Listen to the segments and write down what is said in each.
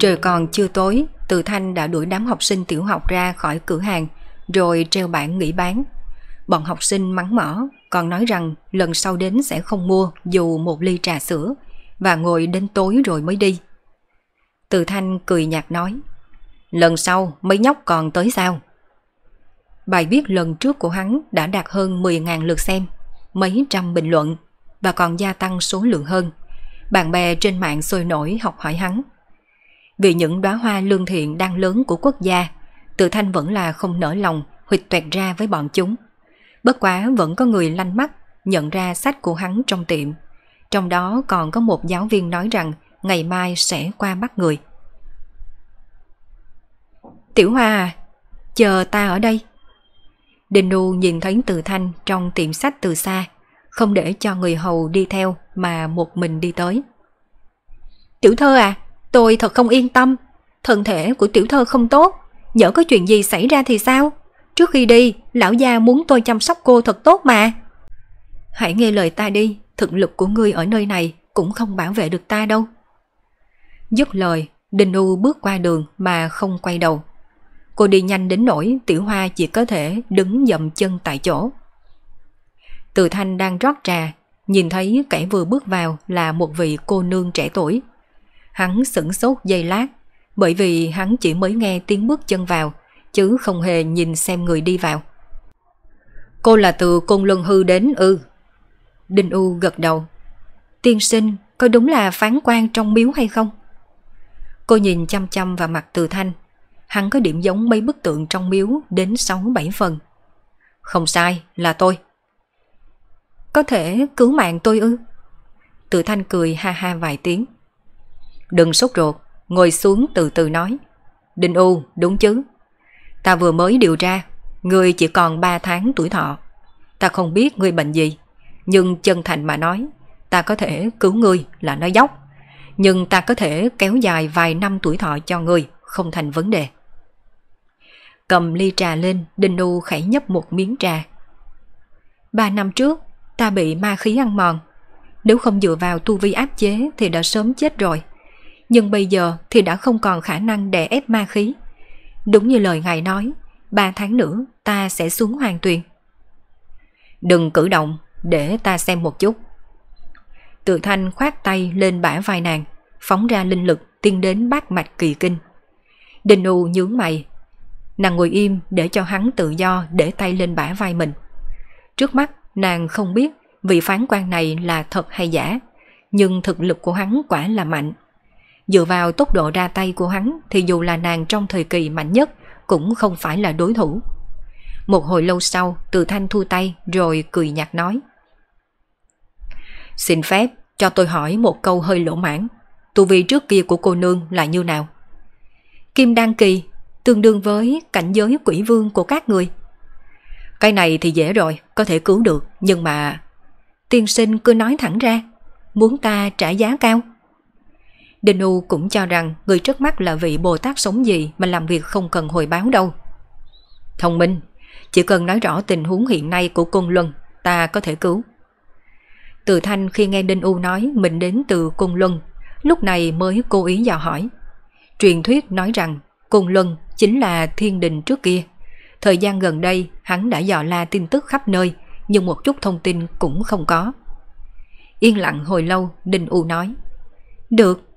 Trời còn chưa tối, Từ Thanh đã đuổi đám học sinh tiểu học ra khỏi cửa hàng, rồi treo bảng nghỉ bán. Bọn học sinh mắng mỏ, còn nói rằng lần sau đến sẽ không mua dù một ly trà sữa, và ngồi đến tối rồi mới đi. Từ Thanh cười nhạt nói, lần sau mấy nhóc còn tới sao? Bài viết lần trước của hắn đã đạt hơn 10.000 lượt xem, mấy trăm bình luận, và còn gia tăng số lượng hơn. Bạn bè trên mạng sôi nổi học hỏi hắn vì những đóa hoa lương thiện đang lớn của quốc gia, tự thanh vẫn là không nở lòng huyệt toẹt ra với bọn chúng. Bất quá vẫn có người lanh mắt nhận ra sách của hắn trong tiệm. Trong đó còn có một giáo viên nói rằng ngày mai sẽ qua mắt người. Tiểu Hoa à, chờ ta ở đây. Đinh Nu nhìn thấy Từ Thanh trong tiệm sách từ xa, không để cho người hầu đi theo mà một mình đi tới. Tiểu thơ à, Tôi thật không yên tâm, thân thể của tiểu thơ không tốt, nhỡ có chuyện gì xảy ra thì sao? Trước khi đi, lão gia muốn tôi chăm sóc cô thật tốt mà. Hãy nghe lời ta đi, thực lực của ngươi ở nơi này cũng không bảo vệ được ta đâu. Dứt lời, đình U bước qua đường mà không quay đầu. Cô đi nhanh đến nỗi tiểu hoa chỉ có thể đứng dậm chân tại chỗ. Từ thanh đang rót trà, nhìn thấy kẻ vừa bước vào là một vị cô nương trẻ tuổi. Hắn sửng sốt giây lát, bởi vì hắn chỉ mới nghe tiếng bước chân vào, chứ không hề nhìn xem người đi vào. Cô là từ Côn Luân Hư đến ư. Đinh U gật đầu. Tiên sinh, có đúng là phán quan trong miếu hay không? Cô nhìn chăm chăm vào mặt từ thanh. Hắn có điểm giống mấy bức tượng trong miếu đến 6-7 phần. Không sai, là tôi. Có thể cứu mạng tôi ư? Từ thanh cười ha ha vài tiếng. Đừng sốt ruột, ngồi xuống từ từ nói. Đinh U, đúng chứ? Ta vừa mới điều tra, ngươi chỉ còn 3 tháng tuổi thọ. Ta không biết ngươi bệnh gì, nhưng chân thành mà nói, ta có thể cứu ngươi là nói dốc. Nhưng ta có thể kéo dài vài năm tuổi thọ cho ngươi, không thành vấn đề. Cầm ly trà lên, Đinh U khẽ nhấp một miếng trà. Ba năm trước, ta bị ma khí ăn mòn. Nếu không dựa vào tu vi áp chế thì đã sớm chết rồi nhưng bây giờ thì đã không còn khả năng đè ép ma khí. Đúng như lời ngài nói, ba tháng nữa ta sẽ xuống hoàng tuyền. Đừng cử động, để ta xem một chút. Tự thanh khoát tay lên bả vai nàng, phóng ra linh lực tiên đến bát mạch kỳ kinh. đình U nhướng mày. Nàng ngồi im để cho hắn tự do để tay lên bả vai mình. Trước mắt nàng không biết vị phán quan này là thật hay giả, nhưng thực lực của hắn quả là mạnh. Dựa vào tốc độ ra tay của hắn thì dù là nàng trong thời kỳ mạnh nhất cũng không phải là đối thủ. Một hồi lâu sau, Từ Thanh thu tay rồi cười nhạt nói. Xin phép cho tôi hỏi một câu hơi lỗ mãn. Tu vi trước kia của cô nương là như nào? Kim Đan Kỳ tương đương với cảnh giới quỷ vương của các người. Cái này thì dễ rồi, có thể cứu được, nhưng mà... Tiên sinh cứ nói thẳng ra, muốn ta trả giá cao. Đinh U cũng cho rằng người trước mắt là vị Bồ Tát sống gì mà làm việc không cần hồi báo đâu. Thông minh, chỉ cần nói rõ tình huống hiện nay của Cung Luân, ta có thể cứu. Từ Thanh khi nghe Đinh U nói mình đến từ Cung Luân, lúc này mới cố ý dò hỏi. Truyền thuyết nói rằng Cung Luân chính là thiên đình trước kia. Thời gian gần đây hắn đã dò la tin tức khắp nơi, nhưng một chút thông tin cũng không có. Yên lặng hồi lâu, Đinh U nói. Được,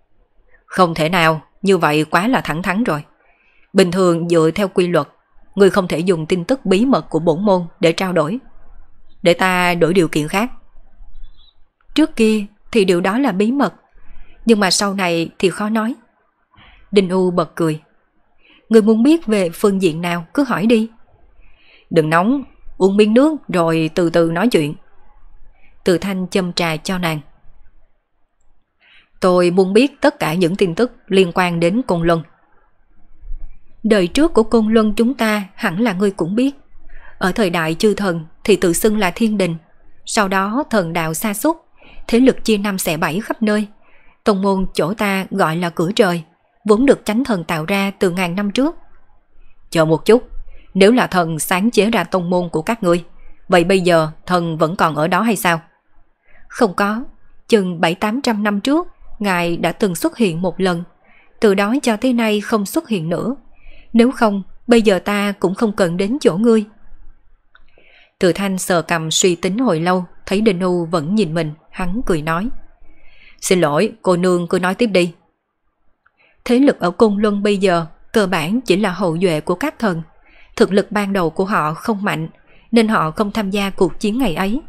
không thể nào, như vậy quá là thẳng thắn rồi. Bình thường dựa theo quy luật, người không thể dùng tin tức bí mật của bổn môn để trao đổi. Để ta đổi điều kiện khác. Trước kia thì điều đó là bí mật, nhưng mà sau này thì khó nói. Đinh U bật cười. Người muốn biết về phương diện nào cứ hỏi đi. Đừng nóng, uống miếng nước rồi từ từ nói chuyện. Từ Thanh châm trà cho nàng. Tôi muốn biết tất cả những tin tức liên quan đến Côn Luân. Đời trước của Côn Luân chúng ta hẳn là ngươi cũng biết. Ở thời đại chư thần thì tự xưng là thiên đình. Sau đó thần đạo xa xúc, thế lực chia năm xẻ bảy khắp nơi. Tông môn chỗ ta gọi là cửa trời, vốn được chánh thần tạo ra từ ngàn năm trước. Chờ một chút, nếu là thần sáng chế ra tông môn của các ngươi, vậy bây giờ thần vẫn còn ở đó hay sao? Không có, chừng 7-800 năm trước, ngài đã từng xuất hiện một lần, từ đó cho tới nay không xuất hiện nữa. Nếu không, bây giờ ta cũng không cần đến chỗ ngươi. Từ thanh sờ cầm suy tính hồi lâu, thấy Đinh U vẫn nhìn mình, hắn cười nói. Xin lỗi, cô nương cứ nói tiếp đi. Thế lực ở cung Luân bây giờ cơ bản chỉ là hậu duệ của các thần. Thực lực ban đầu của họ không mạnh, nên họ không tham gia cuộc chiến ngày ấy.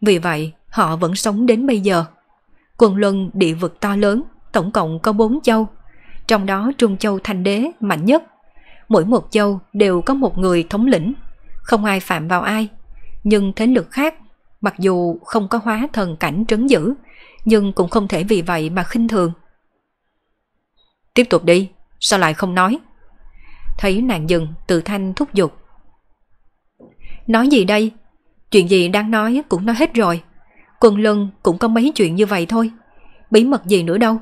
Vì vậy, họ vẫn sống đến bây giờ. Quần luân địa vực to lớn, tổng cộng có 4 châu. Trong đó Trung Châu Thanh Đế mạnh nhất. Mỗi một châu đều có một người thống lĩnh, không ai phạm vào ai. Nhưng thế lực khác, mặc dù không có hóa thần cảnh trấn giữ, nhưng cũng không thể vì vậy mà khinh thường. Tiếp tục đi, sao lại không nói? Thấy nàng dừng, từ thanh thúc giục. Nói gì đây? Chuyện gì đang nói cũng nói hết rồi. Quần lân cũng có mấy chuyện như vậy thôi. Bí mật gì nữa đâu.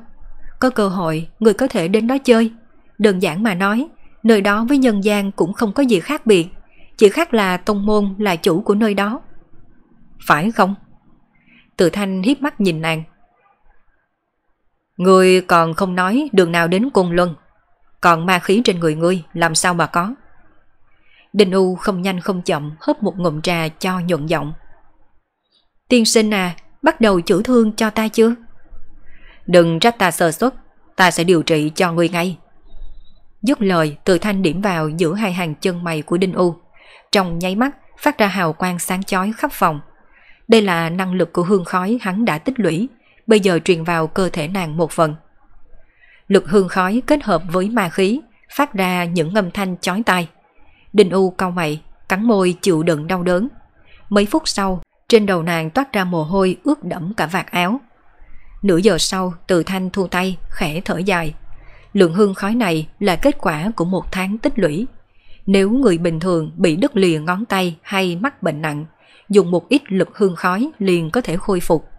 Có cơ hội, người có thể đến đó chơi. Đơn giản mà nói, nơi đó với nhân gian cũng không có gì khác biệt. Chỉ khác là tông môn là chủ của nơi đó. Phải không? Từ thanh hiếp mắt nhìn nàng. Người còn không nói đường nào đến cung luân. Còn ma khí trên người ngươi làm sao mà có. Đinh U không nhanh không chậm hớp một ngụm trà cho nhuận giọng. Tiên sinh à, bắt đầu chữa thương cho ta chưa? Đừng trách ta sơ suất, ta sẽ điều trị cho ngươi ngay. Dứt lời, từ thanh điểm vào giữa hai hàng chân mày của Đinh U. Trong nháy mắt, phát ra hào quang sáng chói khắp phòng. Đây là năng lực của hương khói hắn đã tích lũy, bây giờ truyền vào cơ thể nàng một phần. Lực hương khói kết hợp với ma khí, phát ra những âm thanh chói tai. Đinh U cau mày, cắn môi chịu đựng đau đớn. Mấy phút sau, trên đầu nàng toát ra mồ hôi ướt đẫm cả vạt áo. Nửa giờ sau, từ thanh thu tay, khẽ thở dài. Lượng hương khói này là kết quả của một tháng tích lũy. Nếu người bình thường bị đứt lìa ngón tay hay mắc bệnh nặng, dùng một ít lực hương khói liền có thể khôi phục.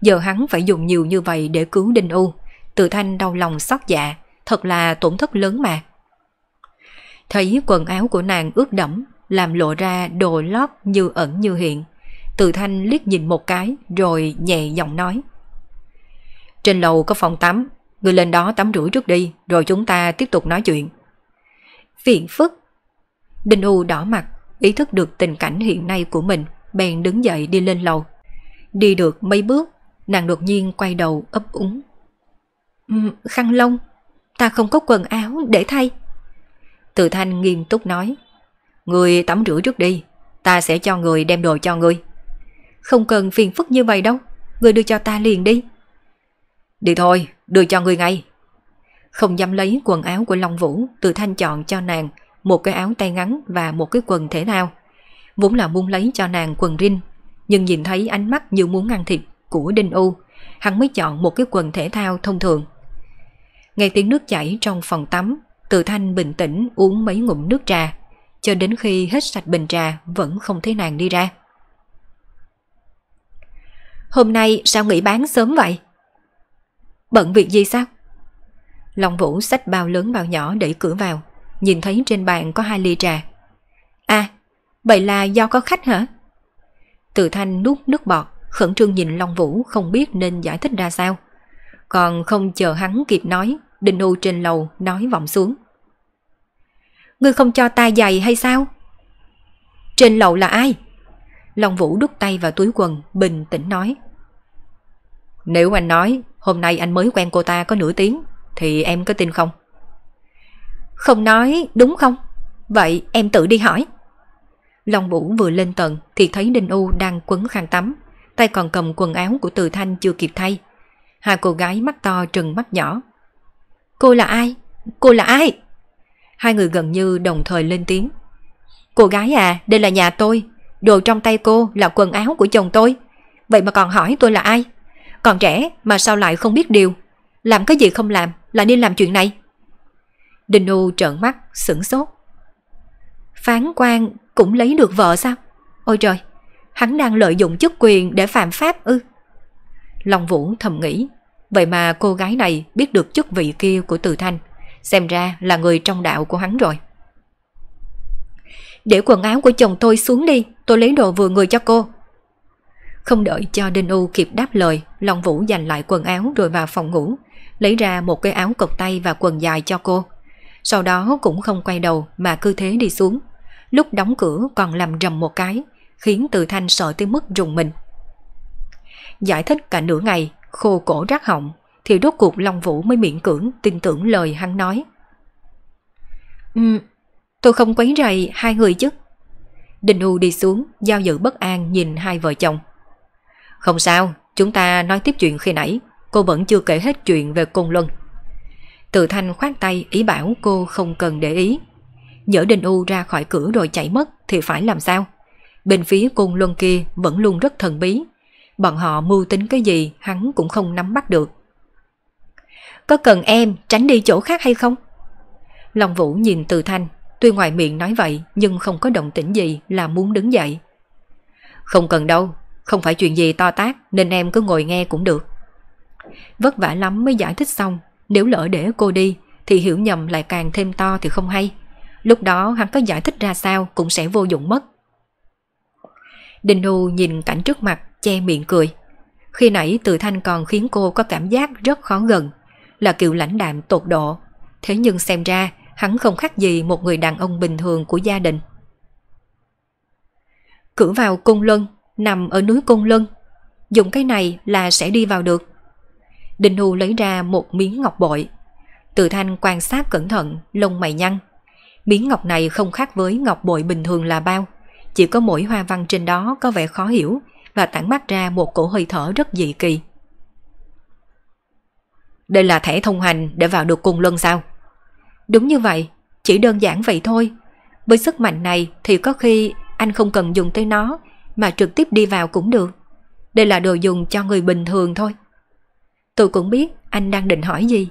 Giờ hắn phải dùng nhiều như vậy để cứu Đinh U. Từ thanh đau lòng xót dạ, thật là tổn thất lớn mà. Thấy quần áo của nàng ướt đẫm, làm lộ ra đồ lót như ẩn như hiện. Từ thanh liếc nhìn một cái rồi nhẹ giọng nói. Trên lầu có phòng tắm, người lên đó tắm rửa trước đi, rồi chúng ta tiếp tục nói chuyện. Phiền phức. Đinh U đỏ mặt, ý thức được tình cảnh hiện nay của mình, bèn đứng dậy đi lên lầu. Đi được mấy bước, nàng đột nhiên quay đầu ấp úng. Khăn lông, ta không có quần áo để thay. Từ thanh nghiêm túc nói. Người tắm rửa trước đi, ta sẽ cho người đem đồ cho người. Không cần phiền phức như vậy đâu, người đưa cho ta liền đi. Đi thôi, đưa cho người ngay. Không dám lấy quần áo của Long Vũ, từ thanh chọn cho nàng một cái áo tay ngắn và một cái quần thể thao. Vốn là muốn lấy cho nàng quần rin, nhưng nhìn thấy ánh mắt như muốn ăn thịt của Đinh U, hắn mới chọn một cái quần thể thao thông thường. Nghe tiếng nước chảy trong phòng tắm, từ thanh bình tĩnh uống mấy ngụm nước trà, cho đến khi hết sạch bình trà vẫn không thấy nàng đi ra. Hôm nay sao nghỉ bán sớm vậy? Bận việc gì sao? Long Vũ xách bao lớn bao nhỏ đẩy cửa vào, nhìn thấy trên bàn có hai ly trà. À, vậy là do có khách hả? Từ thanh nuốt nước bọt, khẩn trương nhìn Long Vũ không biết nên giải thích ra sao. Còn không chờ hắn kịp nói, Đinh U trên lầu nói vọng xuống. Ngươi không cho ta giày hay sao? Trên lầu là ai? Long Vũ đút tay vào túi quần, bình tĩnh nói. Nếu anh nói hôm nay anh mới quen cô ta có nửa tiếng, thì em có tin không? Không nói, đúng không? Vậy em tự đi hỏi. Long Vũ vừa lên tầng thì thấy Đinh U đang quấn khăn tắm, tay còn cầm quần áo của Từ Thanh chưa kịp thay. Hai cô gái mắt to trừng mắt nhỏ. Cô là ai? Cô là ai? Hai người gần như đồng thời lên tiếng. Cô gái à, đây là nhà tôi. Đồ trong tay cô là quần áo của chồng tôi. vậy mà còn hỏi tôi là ai? Còn trẻ mà sao lại không biết điều? Làm cái gì không làm là nên làm chuyện này? Đinh U trợn mắt, sửng sốt. Phán quan cũng lấy được vợ sao? Ôi trời, hắn đang lợi dụng chức quyền để phạm pháp ư? Long Vũ thầm nghĩ, vậy mà cô gái này biết được chức vị kia của Từ Thanh, xem ra là người trong đạo của hắn rồi. Để quần áo của chồng tôi xuống đi, tôi lấy đồ vừa người cho cô. Không đợi cho Đinh U kịp đáp lời, Long Vũ giành lại quần áo rồi vào phòng ngủ, lấy ra một cái áo cộc tay và quần dài cho cô. Sau đó cũng không quay đầu mà cứ thế đi xuống. Lúc đóng cửa còn làm rầm một cái, khiến Từ Thanh sợ tới mức rùng mình. Giải thích cả nửa ngày, khô cổ rác họng, thì rốt cuộc Long Vũ mới miễn cưỡng tin tưởng lời hắn nói. Ừ tôi không quấy rầy hai người chứ. đình U đi xuống, giao dự bất an nhìn hai vợ chồng. Không sao, chúng ta nói tiếp chuyện khi nãy, cô vẫn chưa kể hết chuyện về Côn Luân. Từ Thanh khoát tay ý bảo cô không cần để ý. Nhỡ đình U ra khỏi cửa rồi chạy mất thì phải làm sao? Bên phía Côn Luân kia vẫn luôn rất thần bí. Bọn họ mưu tính cái gì hắn cũng không nắm bắt được. Có cần em tránh đi chỗ khác hay không? Long Vũ nhìn Từ Thanh, tuy ngoài miệng nói vậy nhưng không có động tĩnh gì là muốn đứng dậy. Không cần đâu, không phải chuyện gì to tác nên em cứ ngồi nghe cũng được. Vất vả lắm mới giải thích xong, nếu lỡ để cô đi thì hiểu nhầm lại càng thêm to thì không hay. Lúc đó hắn có giải thích ra sao cũng sẽ vô dụng mất. đình Nu nhìn cảnh trước mặt che miệng cười. Khi nãy từ thanh còn khiến cô có cảm giác rất khó gần, là kiểu lãnh đạm tột độ. Thế nhưng xem ra hắn không khác gì một người đàn ông bình thường của gia đình. Cử vào cung luân nằm ở núi Cung Lân. Dùng cái này là sẽ đi vào được. Đình Hù lấy ra một miếng ngọc bội. Từ thanh quan sát cẩn thận, lông mày nhăn. Miếng ngọc này không khác với ngọc bội bình thường là bao. Chỉ có mỗi hoa văn trên đó có vẻ khó hiểu và tản mắt ra một cổ hơi thở rất dị kỳ. Đây là thẻ thông hành để vào được cung luân sao? Đúng như vậy, chỉ đơn giản vậy thôi. Với sức mạnh này thì có khi anh không cần dùng tới nó mà trực tiếp đi vào cũng được. Đây là đồ dùng cho người bình thường thôi. Tôi cũng biết anh đang định hỏi gì.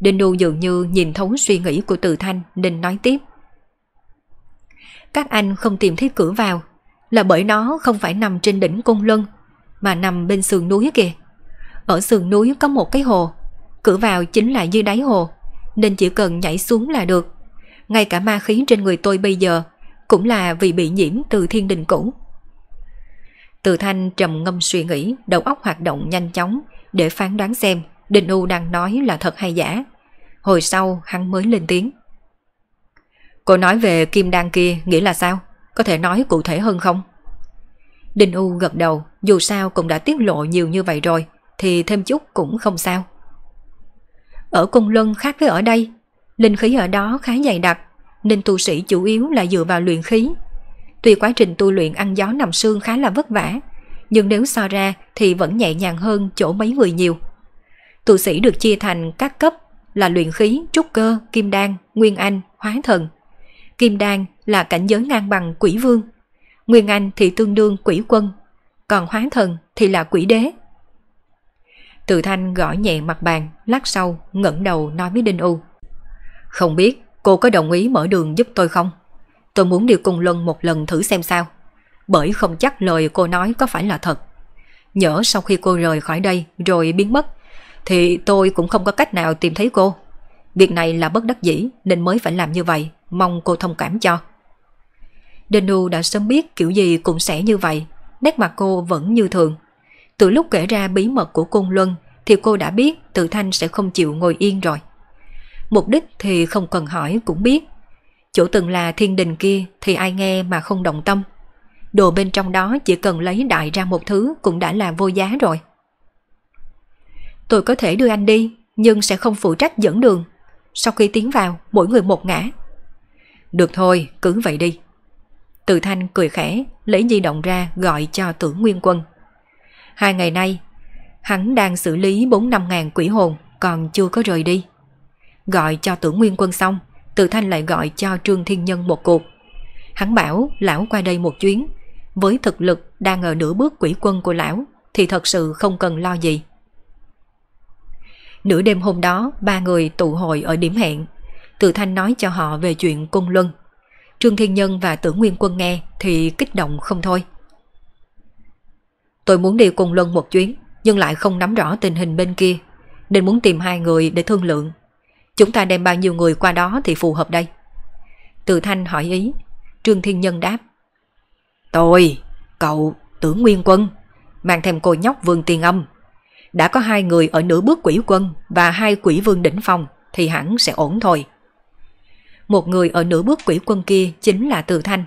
Đinh Đu dường như nhìn thấu suy nghĩ của Từ Thanh nên nói tiếp. Các anh không tìm thấy cửa vào là bởi nó không phải nằm trên đỉnh cung lân mà nằm bên sườn núi kìa. Ở sườn núi có một cái hồ, cửa vào chính là dưới đáy hồ, nên chỉ cần nhảy xuống là được. Ngay cả ma khí trên người tôi bây giờ cũng là vì bị nhiễm từ thiên đình cũ. Từ thanh trầm ngâm suy nghĩ, đầu óc hoạt động nhanh chóng để phán đoán xem Đinh U đang nói là thật hay giả. Hồi sau hắn mới lên tiếng. Cô nói về kim đan kia nghĩa là sao? Có thể nói cụ thể hơn không? Đinh U gật đầu, dù sao cũng đã tiết lộ nhiều như vậy rồi, thì thêm chút cũng không sao. Ở cung luân khác với ở đây, linh khí ở đó khá dày đặc, nên tu sĩ chủ yếu là dựa vào luyện khí Tuy quá trình tu luyện ăn gió nằm xương khá là vất vả, nhưng nếu so ra thì vẫn nhẹ nhàng hơn chỗ mấy người nhiều. Tu sĩ được chia thành các cấp là luyện khí, trúc cơ, kim đan, nguyên anh, hóa thần. Kim đan là cảnh giới ngang bằng quỷ vương, nguyên anh thì tương đương quỷ quân, còn hóa thần thì là quỷ đế. Từ thanh gõ nhẹ mặt bàn, lát sau ngẩng đầu nói với Đinh U. Không biết cô có đồng ý mở đường giúp tôi không? Tôi muốn đi cùng Luân một lần thử xem sao. Bởi không chắc lời cô nói có phải là thật. Nhỡ sau khi cô rời khỏi đây rồi biến mất, thì tôi cũng không có cách nào tìm thấy cô. Việc này là bất đắc dĩ nên mới phải làm như vậy, mong cô thông cảm cho. Đinh U đã sớm biết kiểu gì cũng sẽ như vậy, nét mặt cô vẫn như thường. Từ lúc kể ra bí mật của cung Luân thì cô đã biết Tự Thanh sẽ không chịu ngồi yên rồi. Mục đích thì không cần hỏi cũng biết Chỗ từng là thiên đình kia thì ai nghe mà không động tâm. Đồ bên trong đó chỉ cần lấy đại ra một thứ cũng đã là vô giá rồi. Tôi có thể đưa anh đi, nhưng sẽ không phụ trách dẫn đường. Sau khi tiến vào, mỗi người một ngã. Được thôi, cứ vậy đi. Từ thanh cười khẽ, lấy di động ra gọi cho tưởng nguyên quân. Hai ngày nay, hắn đang xử lý 4-5 ngàn quỷ hồn, còn chưa có rời đi. Gọi cho tưởng nguyên quân xong, từ Thanh lại gọi cho Trương Thiên Nhân một cuộc. Hắn bảo lão qua đây một chuyến, với thực lực đang ở nửa bước quỷ quân của lão thì thật sự không cần lo gì. Nửa đêm hôm đó, ba người tụ hội ở điểm hẹn. Từ Thanh nói cho họ về chuyện cung luân. Trương Thiên Nhân và Tưởng Nguyên Quân nghe thì kích động không thôi. Tôi muốn đi cùng luân một chuyến, nhưng lại không nắm rõ tình hình bên kia, nên muốn tìm hai người để thương lượng. Chúng ta đem bao nhiêu người qua đó thì phù hợp đây? Từ Thanh hỏi ý, Trương Thiên Nhân đáp. Tôi, cậu, Tưởng Nguyên Quân, mang thêm cô nhóc Vương Tiên Âm. Đã có hai người ở nửa bước quỷ quân và hai quỷ vương đỉnh phong thì hẳn sẽ ổn thôi. Một người ở nửa bước quỷ quân kia chính là Từ Thanh.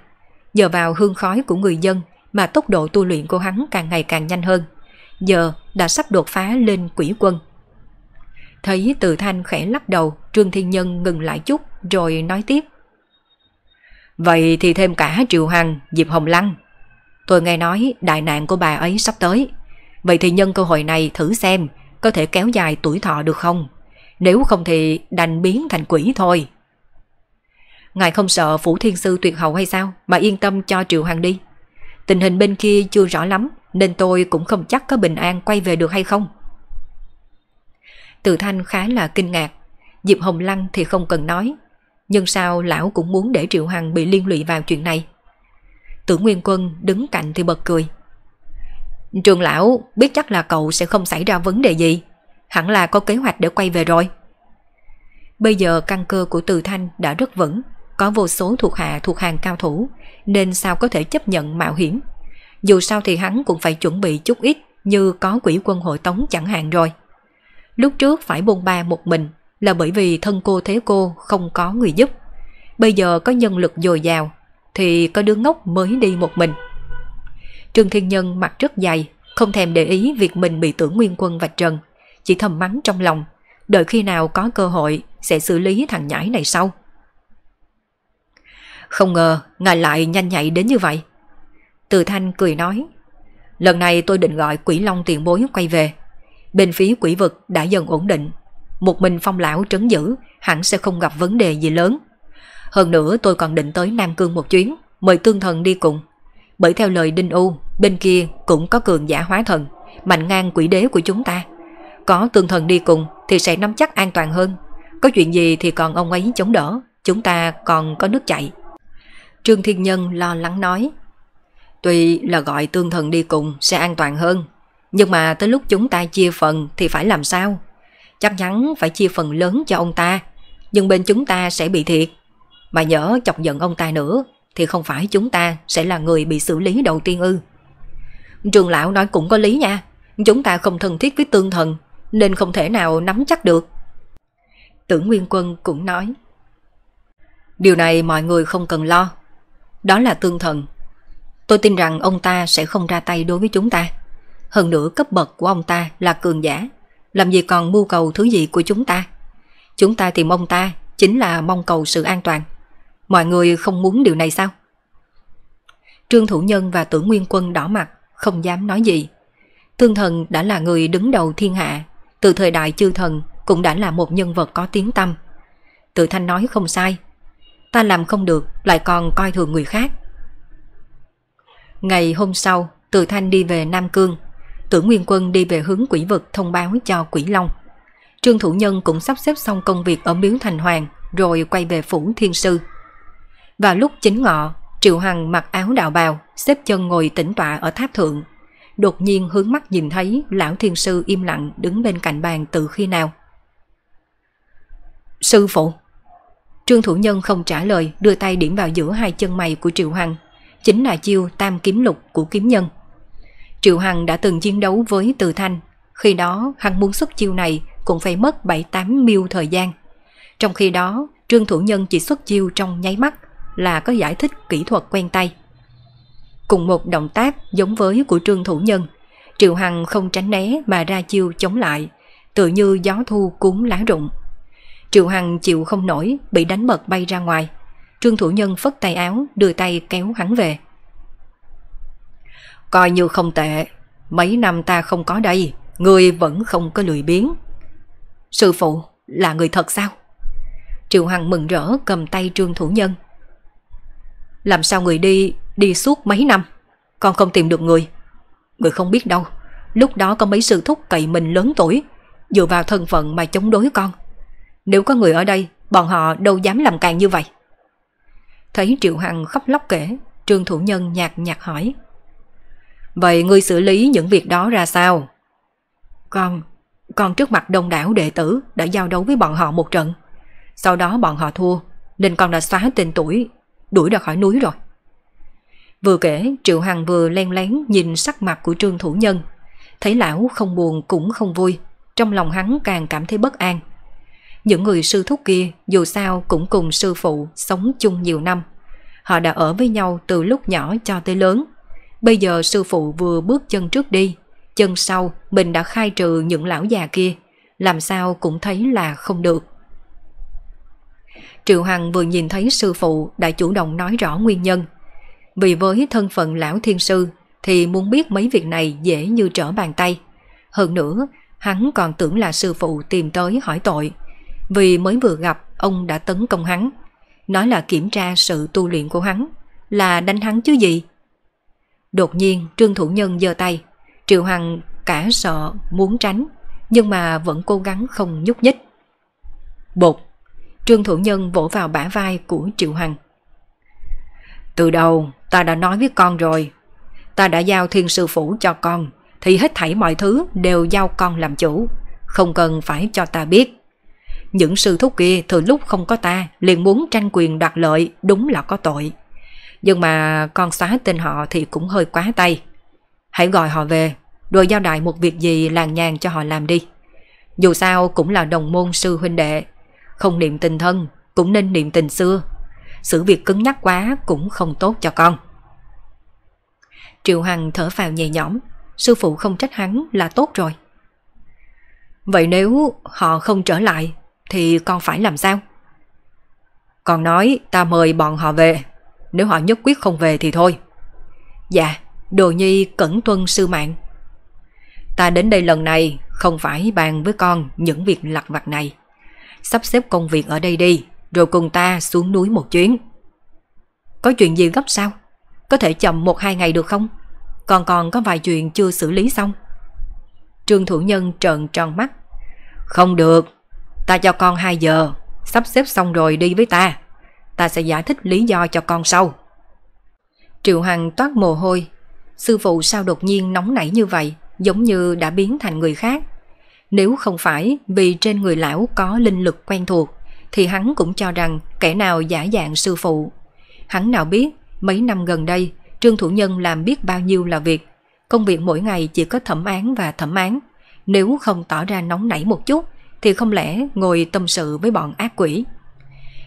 Nhờ vào hương khói của người dân mà tốc độ tu luyện của hắn càng ngày càng nhanh hơn. Giờ đã sắp đột phá lên quỷ quân. Thấy Từ Thanh khẽ lắc đầu, Trương Thiên Nhân ngừng lại chút rồi nói tiếp. Vậy thì thêm cả Triệu Hằng, Diệp Hồng Lăng. Tôi nghe nói đại nạn của bà ấy sắp tới. Vậy thì nhân cơ hội này thử xem có thể kéo dài tuổi thọ được không? Nếu không thì đành biến thành quỷ thôi. Ngài không sợ Phủ Thiên Sư tuyệt hậu hay sao mà yên tâm cho Triệu Hằng đi. Tình hình bên kia chưa rõ lắm nên tôi cũng không chắc có bình an quay về được hay không. Từ Thanh khá là kinh ngạc. Diệp Hồng Lăng thì không cần nói. Nhưng sao lão cũng muốn để Triệu Hằng bị liên lụy vào chuyện này? Tưởng Nguyên Quân đứng cạnh thì bật cười. Trường lão biết chắc là cậu sẽ không xảy ra vấn đề gì. Hẳn là có kế hoạch để quay về rồi. Bây giờ căn cơ của Từ Thanh đã rất vững, có vô số thuộc hạ thuộc hàng cao thủ, nên sao có thể chấp nhận mạo hiểm. Dù sao thì hắn cũng phải chuẩn bị chút ít như có quỷ quân hội tống chẳng hạn rồi. Lúc trước phải bôn ba một mình là bởi vì thân cô thế cô không có người giúp. Bây giờ có nhân lực dồi dào thì có đứa ngốc mới đi một mình. Trương Thiên Nhân mặt rất dày, không thèm để ý việc mình bị tưởng nguyên quân vạch trần, chỉ thầm mắng trong lòng, đợi khi nào có cơ hội sẽ xử lý thằng nhãi này sau. Không ngờ ngài lại nhanh nhạy đến như vậy. Từ Thanh cười nói, lần này tôi định gọi quỷ long tiền bối quay về. Bên phía quỷ vực đã dần ổn định, một mình phong lão trấn giữ hẳn sẽ không gặp vấn đề gì lớn. Hơn nữa tôi còn định tới Nam Cương một chuyến, mời tương thần đi cùng. Bởi theo lời Đinh U, bên kia cũng có cường giả hóa thần, mạnh ngang quỷ đế của chúng ta. Có tương thần đi cùng thì sẽ nắm chắc an toàn hơn. Có chuyện gì thì còn ông ấy chống đỡ, chúng ta còn có nước chạy. Trương Thiên Nhân lo lắng nói. Tuy là gọi tương thần đi cùng sẽ an toàn hơn, nhưng mà tới lúc chúng ta chia phần thì phải làm sao? Chắc chắn phải chia phần lớn cho ông ta, nhưng bên chúng ta sẽ bị thiệt. Mà nhớ chọc giận ông ta nữa thì không phải chúng ta sẽ là người bị xử lý đầu tiên ư. Trường lão nói cũng có lý nha, chúng ta không thân thiết với tương thần nên không thể nào nắm chắc được. Tưởng Nguyên Quân cũng nói. Điều này mọi người không cần lo. Đó là tương thần. Tôi tin rằng ông ta sẽ không ra tay đối với chúng ta. Hơn nữa cấp bậc của ông ta là cường giả. Làm gì còn mưu cầu thứ gì của chúng ta. Chúng ta tìm ông ta chính là mong cầu sự an toàn. Mọi người không muốn điều này sao? Trương Thủ Nhân và Tưởng Nguyên Quân đỏ mặt, không dám nói gì. Tương thần đã là người đứng đầu thiên hạ, từ thời đại chư thần cũng đã là một nhân vật có tiếng tâm. Tự thanh nói không sai, ta làm không được lại còn coi thường người khác. Ngày hôm sau, Từ Thanh đi về Nam Cương, Tưởng Nguyên Quân đi về hướng quỷ vực thông báo cho quỷ Long. Trương Thủ Nhân cũng sắp xếp xong công việc ở Miếu Thành Hoàng rồi quay về Phủ Thiên Sư. Vào lúc chính ngọ, Triệu Hằng mặc áo đạo bào, xếp chân ngồi tĩnh tọa ở tháp thượng. Đột nhiên hướng mắt nhìn thấy lão thiên sư im lặng đứng bên cạnh bàn từ khi nào. Sư phụ! Trương Thủ Nhân không trả lời đưa tay điểm vào giữa hai chân mày của Triệu Hằng. Chính là chiêu tam kiếm lục của kiếm nhân. Triệu Hằng đã từng chiến đấu với Từ Thanh. Khi đó hắn muốn xuất chiêu này cũng phải mất 7-8 miêu thời gian. Trong khi đó, Trương Thủ Nhân chỉ xuất chiêu trong nháy mắt là có giải thích kỹ thuật quen tay. Cùng một động tác giống với của Trương Thủ Nhân, Triệu Hằng không tránh né mà ra chiêu chống lại, tự như gió thu cuốn lá rụng. Triệu Hằng chịu không nổi, bị đánh bật bay ra ngoài. Trương Thủ Nhân phất tay áo, đưa tay kéo hắn về. Coi như không tệ, mấy năm ta không có đây, người vẫn không có lười biếng. Sư phụ, là người thật sao? Triệu Hằng mừng rỡ cầm tay Trương Thủ Nhân. Làm sao người đi, đi suốt mấy năm? con không tìm được người. Người không biết đâu, lúc đó có mấy sư thúc cậy mình lớn tuổi, dựa vào thân phận mà chống đối con. Nếu có người ở đây, bọn họ đâu dám làm càng như vậy. Thấy Triệu Hằng khóc lóc kể, Trương Thủ Nhân nhạt nhạt hỏi. Vậy ngươi xử lý những việc đó ra sao? Con, con trước mặt đông đảo đệ tử đã giao đấu với bọn họ một trận. Sau đó bọn họ thua, nên con đã xóa tên tuổi, đuổi ra khỏi núi rồi. Vừa kể, Triệu Hằng vừa len lén nhìn sắc mặt của Trương Thủ Nhân. Thấy lão không buồn cũng không vui, trong lòng hắn càng cảm thấy bất an. Những người sư thúc kia dù sao cũng cùng sư phụ sống chung nhiều năm. Họ đã ở với nhau từ lúc nhỏ cho tới lớn. Bây giờ sư phụ vừa bước chân trước đi, chân sau mình đã khai trừ những lão già kia, làm sao cũng thấy là không được. Triệu Hằng vừa nhìn thấy sư phụ đã chủ động nói rõ nguyên nhân. Vì với thân phận lão thiên sư thì muốn biết mấy việc này dễ như trở bàn tay. Hơn nữa, hắn còn tưởng là sư phụ tìm tới hỏi tội. Vì mới vừa gặp, ông đã tấn công hắn. Nói là kiểm tra sự tu luyện của hắn, là đánh hắn chứ gì. Đột nhiên, Trương Thủ Nhân giơ tay. Triệu Hằng cả sợ, muốn tránh, nhưng mà vẫn cố gắng không nhúc nhích. Bột! Trương Thủ Nhân vỗ vào bả vai của Triệu Hằng. Từ đầu, ta đã nói với con rồi. Ta đã giao thiên sư phủ cho con, thì hết thảy mọi thứ đều giao con làm chủ. Không cần phải cho ta biết. Những sư thúc kia từ lúc không có ta liền muốn tranh quyền đoạt lợi đúng là có tội. Nhưng mà con xóa tên họ thì cũng hơi quá tay. Hãy gọi họ về, rồi giao đại một việc gì làng nhàn cho họ làm đi. Dù sao cũng là đồng môn sư huynh đệ, không niệm tình thân cũng nên niệm tình xưa. Sự việc cứng nhắc quá cũng không tốt cho con. Triệu Hằng thở vào nhẹ nhõm, sư phụ không trách hắn là tốt rồi. Vậy nếu họ không trở lại thì con phải làm sao? Con nói ta mời bọn họ về, nếu họ nhất quyết không về thì thôi. Dạ, đồ nhi cẩn tuân sư mạng. Ta đến đây lần này không phải bàn với con những việc lặt vặt này. Sắp xếp công việc ở đây đi, rồi cùng ta xuống núi một chuyến. Có chuyện gì gấp sao? Có thể chậm một hai ngày được không? Còn còn có vài chuyện chưa xử lý xong. Trương Thủ Nhân trợn tròn mắt. Không được, ta cho con 2 giờ, sắp xếp xong rồi đi với ta. Ta sẽ giải thích lý do cho con sau. Triệu Hằng toát mồ hôi. Sư phụ sao đột nhiên nóng nảy như vậy, giống như đã biến thành người khác. Nếu không phải vì trên người lão có linh lực quen thuộc, thì hắn cũng cho rằng kẻ nào giả dạng sư phụ. Hắn nào biết, mấy năm gần đây, Trương Thủ Nhân làm biết bao nhiêu là việc. Công việc mỗi ngày chỉ có thẩm án và thẩm án. Nếu không tỏ ra nóng nảy một chút, thì không lẽ ngồi tâm sự với bọn ác quỷ.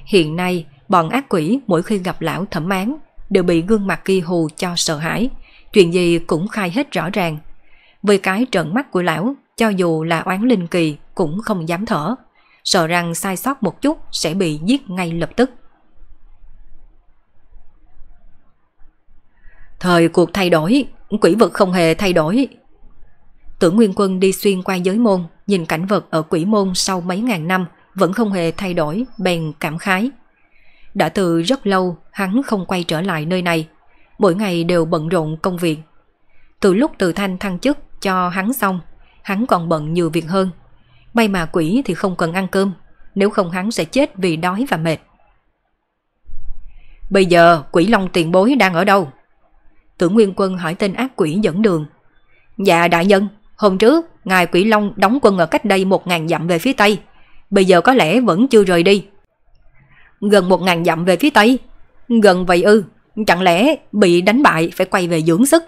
Hiện nay, bọn ác quỷ mỗi khi gặp lão thẩm án đều bị gương mặt kia hù cho sợ hãi, chuyện gì cũng khai hết rõ ràng. Với cái trận mắt của lão, cho dù là oán linh kỳ cũng không dám thở, sợ rằng sai sót một chút sẽ bị giết ngay lập tức. Thời cuộc thay đổi, quỷ vực không hề thay đổi. Tưởng Nguyên Quân đi xuyên qua giới môn, nhìn cảnh vật ở quỷ môn sau mấy ngàn năm vẫn không hề thay đổi, bèn cảm khái. Đã từ rất lâu hắn không quay trở lại nơi này, mỗi ngày đều bận rộn công việc. Từ lúc từ thanh thăng chức cho hắn xong, hắn còn bận nhiều việc hơn. May mà quỷ thì không cần ăn cơm, nếu không hắn sẽ chết vì đói và mệt. Bây giờ quỷ long tiền bối đang ở đâu? Tưởng Nguyên Quân hỏi tên ác quỷ dẫn đường. Dạ đại nhân, hôm trước ngài quỷ long đóng quân ở cách đây một ngàn dặm về phía tây. Bây giờ có lẽ vẫn chưa rời đi. Gần một ngàn dặm về phía tây? Gần vậy ư, chẳng lẽ bị đánh bại phải quay về dưỡng sức?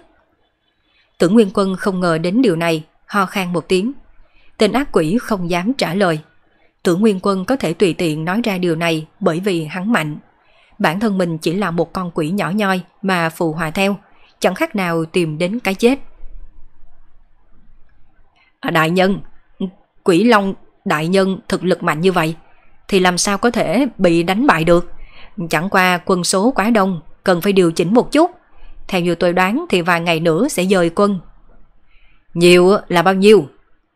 Tưởng Nguyên Quân không ngờ đến điều này, ho khan một tiếng. Tên ác quỷ không dám trả lời. Tưởng Nguyên Quân có thể tùy tiện nói ra điều này bởi vì hắn mạnh. Bản thân mình chỉ là một con quỷ nhỏ nhoi mà phù hòa theo, chẳng khác nào tìm đến cái chết. À, đại nhân, quỷ long đại nhân thực lực mạnh như vậy, thì làm sao có thể bị đánh bại được? Chẳng qua quân số quá đông, cần phải điều chỉnh một chút. Theo như tôi đoán thì vài ngày nữa sẽ dời quân. Nhiều là bao nhiêu?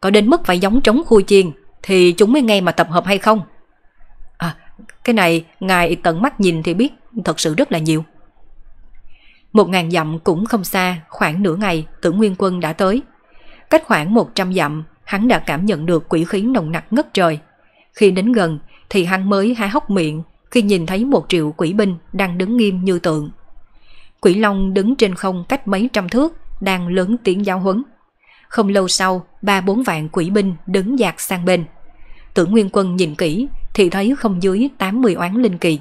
Có đến mức phải giống trống khui chiên thì chúng mới nghe mà tập hợp hay không? À, cái này ngài tận mắt nhìn thì biết thật sự rất là nhiều. Một ngàn dặm cũng không xa, khoảng nửa ngày tử nguyên quân đã tới. Cách khoảng một trăm dặm, hắn đã cảm nhận được quỷ khí nồng nặc ngất trời. Khi đến gần thì hắn mới há hốc miệng khi nhìn thấy một triệu quỷ binh đang đứng nghiêm như tượng. Quỷ Long đứng trên không cách mấy trăm thước, đang lớn tiếng giáo huấn. Không lâu sau, ba bốn vạn quỷ binh đứng dạt sang bên. Tưởng Nguyên Quân nhìn kỹ thì thấy không dưới 80 oán linh kỳ.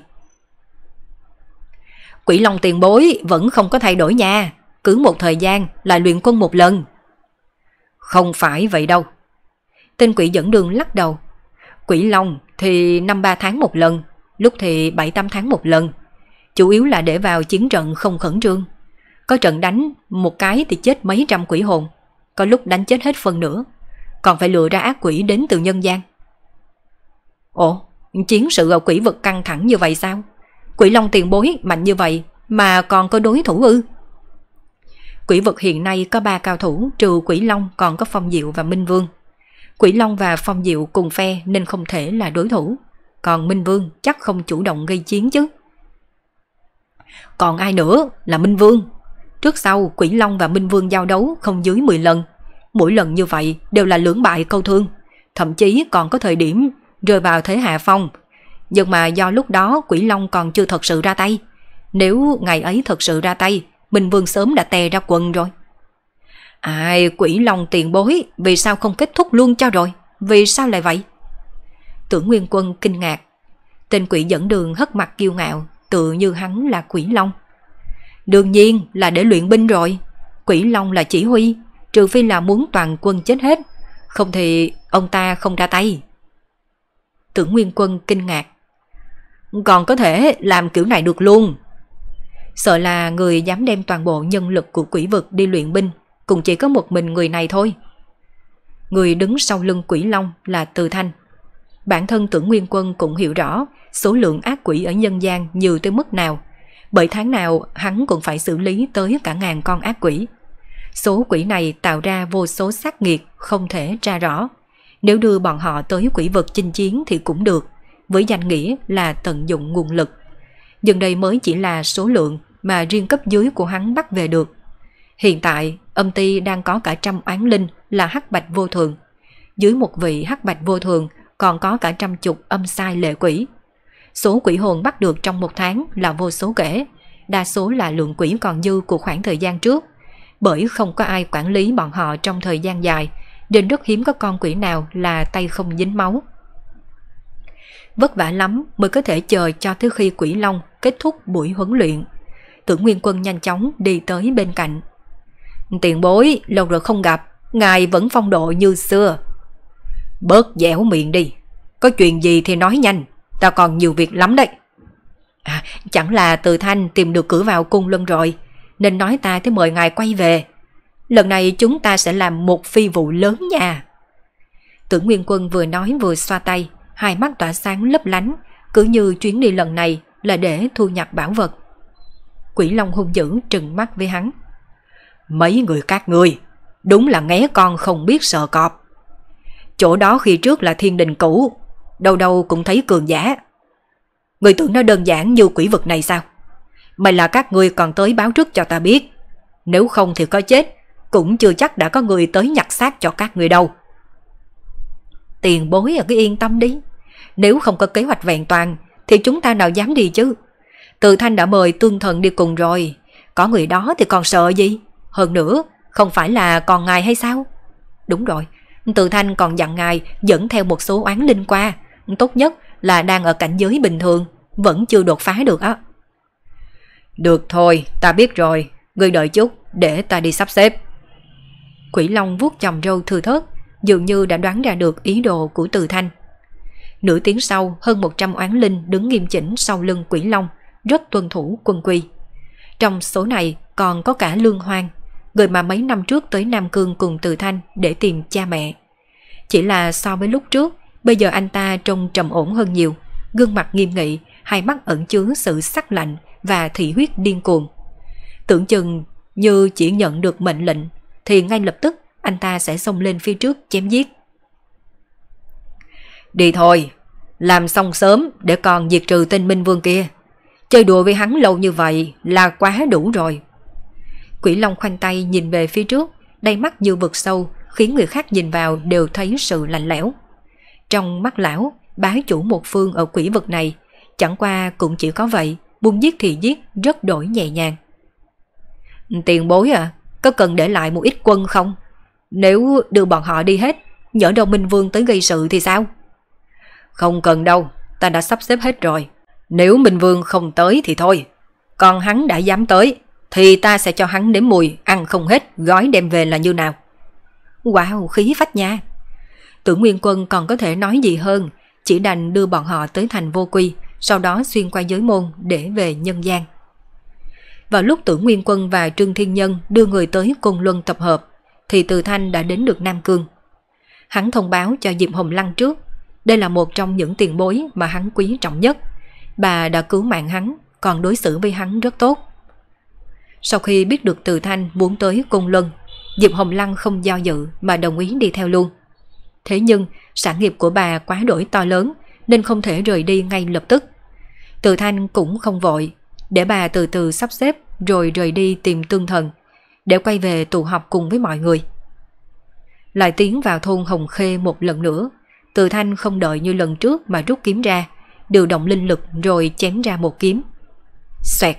Quỷ Long tiền bối vẫn không có thay đổi nha, cứ một thời gian là luyện quân một lần. Không phải vậy đâu. Tên quỷ dẫn đường lắc đầu. Quỷ Long thì năm ba tháng một lần, lúc thì bảy tám tháng một lần. Chủ yếu là để vào chiến trận không khẩn trương. Có trận đánh, một cái thì chết mấy trăm quỷ hồn, có lúc đánh chết hết phần nữa, còn phải lựa ra ác quỷ đến từ nhân gian. Ồ, chiến sự ở quỷ vực căng thẳng như vậy sao? Quỷ Long tiền bối mạnh như vậy mà còn có đối thủ ư? Quỷ vực hiện nay có ba cao thủ trừ Quỷ Long còn có Phong Diệu và Minh Vương. Quỷ Long và Phong Diệu cùng phe nên không thể là đối thủ. Còn Minh Vương chắc không chủ động gây chiến chứ. Còn ai nữa là Minh Vương. Trước sau Quỷ Long và Minh Vương giao đấu không dưới 10 lần. Mỗi lần như vậy đều là lưỡng bại câu thương. Thậm chí còn có thời điểm rơi vào thế hạ phong. Nhưng mà do lúc đó Quỷ Long còn chưa thật sự ra tay. Nếu ngày ấy thật sự ra tay, Minh Vương sớm đã tè ra quần rồi. Ai, Quỷ Long tiền bối, vì sao không kết thúc luôn cho rồi? Vì sao lại vậy? Tưởng Nguyên Quân kinh ngạc. Tên quỷ dẫn đường hất mặt kiêu ngạo, tự như hắn là Quỷ Long. Đương nhiên là để luyện binh rồi. Quỷ Long là chỉ huy, trừ phi là muốn toàn quân chết hết. Không thì ông ta không ra tay. Tưởng Nguyên Quân kinh ngạc. Còn có thể làm kiểu này được luôn. Sợ là người dám đem toàn bộ nhân lực của quỷ vực đi luyện binh, cũng chỉ có một mình người này thôi. Người đứng sau lưng quỷ long là Từ Thanh. Bản thân tưởng Nguyên Quân cũng hiểu rõ số lượng ác quỷ ở nhân gian nhiều tới mức nào. Bởi tháng nào hắn cũng phải xử lý tới cả ngàn con ác quỷ. Số quỷ này tạo ra vô số sát nghiệt không thể tra rõ. Nếu đưa bọn họ tới quỷ vực chinh chiến thì cũng được, với danh nghĩa là tận dụng nguồn lực. Nhưng đây mới chỉ là số lượng mà riêng cấp dưới của hắn bắt về được. Hiện tại, âm ty đang có cả trăm oán linh là hắc bạch vô thường. Dưới một vị hắc bạch vô thường còn có cả trăm chục âm sai lệ quỷ. Số quỷ hồn bắt được trong một tháng là vô số kể, đa số là lượng quỷ còn dư của khoảng thời gian trước. Bởi không có ai quản lý bọn họ trong thời gian dài, nên rất hiếm có con quỷ nào là tay không dính máu. Vất vả lắm mới có thể chờ cho tới khi quỷ long kết thúc buổi huấn luyện. Tưởng Nguyên Quân nhanh chóng đi tới bên cạnh. Tiền bối, lâu rồi không gặp, ngài vẫn phong độ như xưa. Bớt dẻo miệng đi, có chuyện gì thì nói nhanh, ta còn nhiều việc lắm đấy. À, chẳng là từ thanh tìm được cửa vào cung luân rồi, nên nói ta tới mời ngài quay về. Lần này chúng ta sẽ làm một phi vụ lớn nha. Tưởng Nguyên Quân vừa nói vừa xoa tay, hai mắt tỏa sáng lấp lánh, cứ như chuyến đi lần này là để thu nhặt bảo vật. Quỷ Long hung dữ trừng mắt với hắn. Mấy người các ngươi, đúng là ngé con không biết sợ cọp. Chỗ đó khi trước là thiên đình cũ, đâu đâu cũng thấy cường giả. Người tưởng nó đơn giản như quỷ vực này sao? Mày là các ngươi còn tới báo trước cho ta biết. Nếu không thì có chết, cũng chưa chắc đã có người tới nhặt xác cho các người đâu. Tiền bối à cứ yên tâm đi. Nếu không có kế hoạch vẹn toàn, thì chúng ta nào dám đi chứ. Từ Thanh đã mời tương thần đi cùng rồi. Có người đó thì còn sợ gì? Hơn nữa, không phải là còn ngài hay sao? Đúng rồi, Từ Thanh còn dặn ngài dẫn theo một số oán linh qua. Tốt nhất là đang ở cảnh giới bình thường, vẫn chưa đột phá được á. Được thôi, ta biết rồi. Ngươi đợi chút, để ta đi sắp xếp. Quỷ Long vuốt chồng râu thư thớt, dường như đã đoán ra được ý đồ của Từ Thanh. Nửa tiếng sau, hơn 100 oán linh đứng nghiêm chỉnh sau lưng Quỷ Long, rất tuân thủ quân quy. Trong số này còn có cả Lương Hoang, người mà mấy năm trước tới Nam Cương cùng Từ Thanh để tìm cha mẹ. Chỉ là so với lúc trước, bây giờ anh ta trông trầm ổn hơn nhiều, gương mặt nghiêm nghị, hai mắt ẩn chứa sự sắc lạnh và thị huyết điên cuồng. Tưởng chừng như chỉ nhận được mệnh lệnh thì ngay lập tức anh ta sẽ xông lên phía trước chém giết. Đi thôi, làm xong sớm để còn diệt trừ tên Minh Vương kia. Chơi đùa với hắn lâu như vậy là quá đủ rồi. Quỷ Long khoanh tay nhìn về phía trước, đầy mắt như vực sâu, khiến người khác nhìn vào đều thấy sự lạnh lẽo. Trong mắt lão, bá chủ một phương ở quỷ vực này, chẳng qua cũng chỉ có vậy, buôn giết thì giết, rất đổi nhẹ nhàng. Tiền bối à, có cần để lại một ít quân không? Nếu đưa bọn họ đi hết, nhỡ đâu Minh Vương tới gây sự thì sao? Không cần đâu, ta đã sắp xếp hết rồi. Nếu Minh Vương không tới thì thôi. Còn hắn đã dám tới, thì ta sẽ cho hắn nếm mùi, ăn không hết, gói đem về là như nào. Wow, khí phách nha. Tưởng Nguyên Quân còn có thể nói gì hơn, chỉ đành đưa bọn họ tới thành vô quy, sau đó xuyên qua giới môn để về nhân gian. Vào lúc Tưởng Nguyên Quân và Trương Thiên Nhân đưa người tới Côn Luân tập hợp, thì Từ Thanh đã đến được Nam Cương. Hắn thông báo cho Diệp Hồng Lăng trước, đây là một trong những tiền bối mà hắn quý trọng nhất. Bà đã cứu mạng hắn, còn đối xử với hắn rất tốt. Sau khi biết được Từ Thanh muốn tới Cung Luân, Diệp Hồng Lăng không do dự mà đồng ý đi theo luôn. Thế nhưng sản nghiệp của bà quá đổi to lớn nên không thể rời đi ngay lập tức. Từ Thanh cũng không vội, để bà từ từ sắp xếp rồi rời đi tìm tương thần, để quay về tụ họp cùng với mọi người. Lại tiến vào thôn Hồng Khê một lần nữa, Từ Thanh không đợi như lần trước mà rút kiếm ra, điều động linh lực rồi chém ra một kiếm. Xoẹt,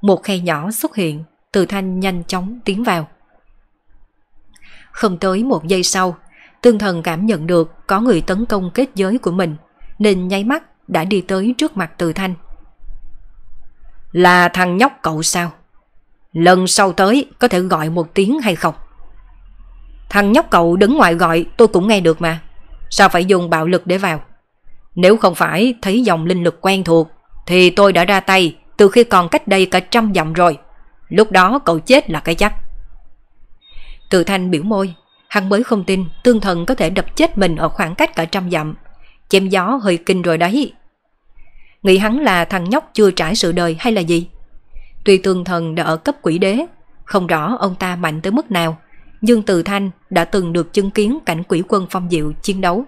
một khe nhỏ xuất hiện, Từ Thanh nhanh chóng tiến vào. Không tới một giây sau, tương thần cảm nhận được có người tấn công kết giới của mình, nên nháy mắt đã đi tới trước mặt Từ Thanh. Là thằng nhóc cậu sao? Lần sau tới có thể gọi một tiếng hay không? Thằng nhóc cậu đứng ngoài gọi tôi cũng nghe được mà. Sao phải dùng bạo lực để vào? Nếu không phải thấy dòng linh lực quen thuộc thì tôi đã ra tay từ khi còn cách đây cả trăm dặm rồi. Lúc đó cậu chết là cái chắc. Từ thanh biểu môi, hắn mới không tin tương thần có thể đập chết mình ở khoảng cách cả trăm dặm. Chém gió hơi kinh rồi đấy. Nghĩ hắn là thằng nhóc chưa trải sự đời hay là gì? Tuy tương thần đã ở cấp quỷ đế, không rõ ông ta mạnh tới mức nào, nhưng Từ Thanh đã từng được chứng kiến cảnh quỷ quân phong diệu chiến đấu.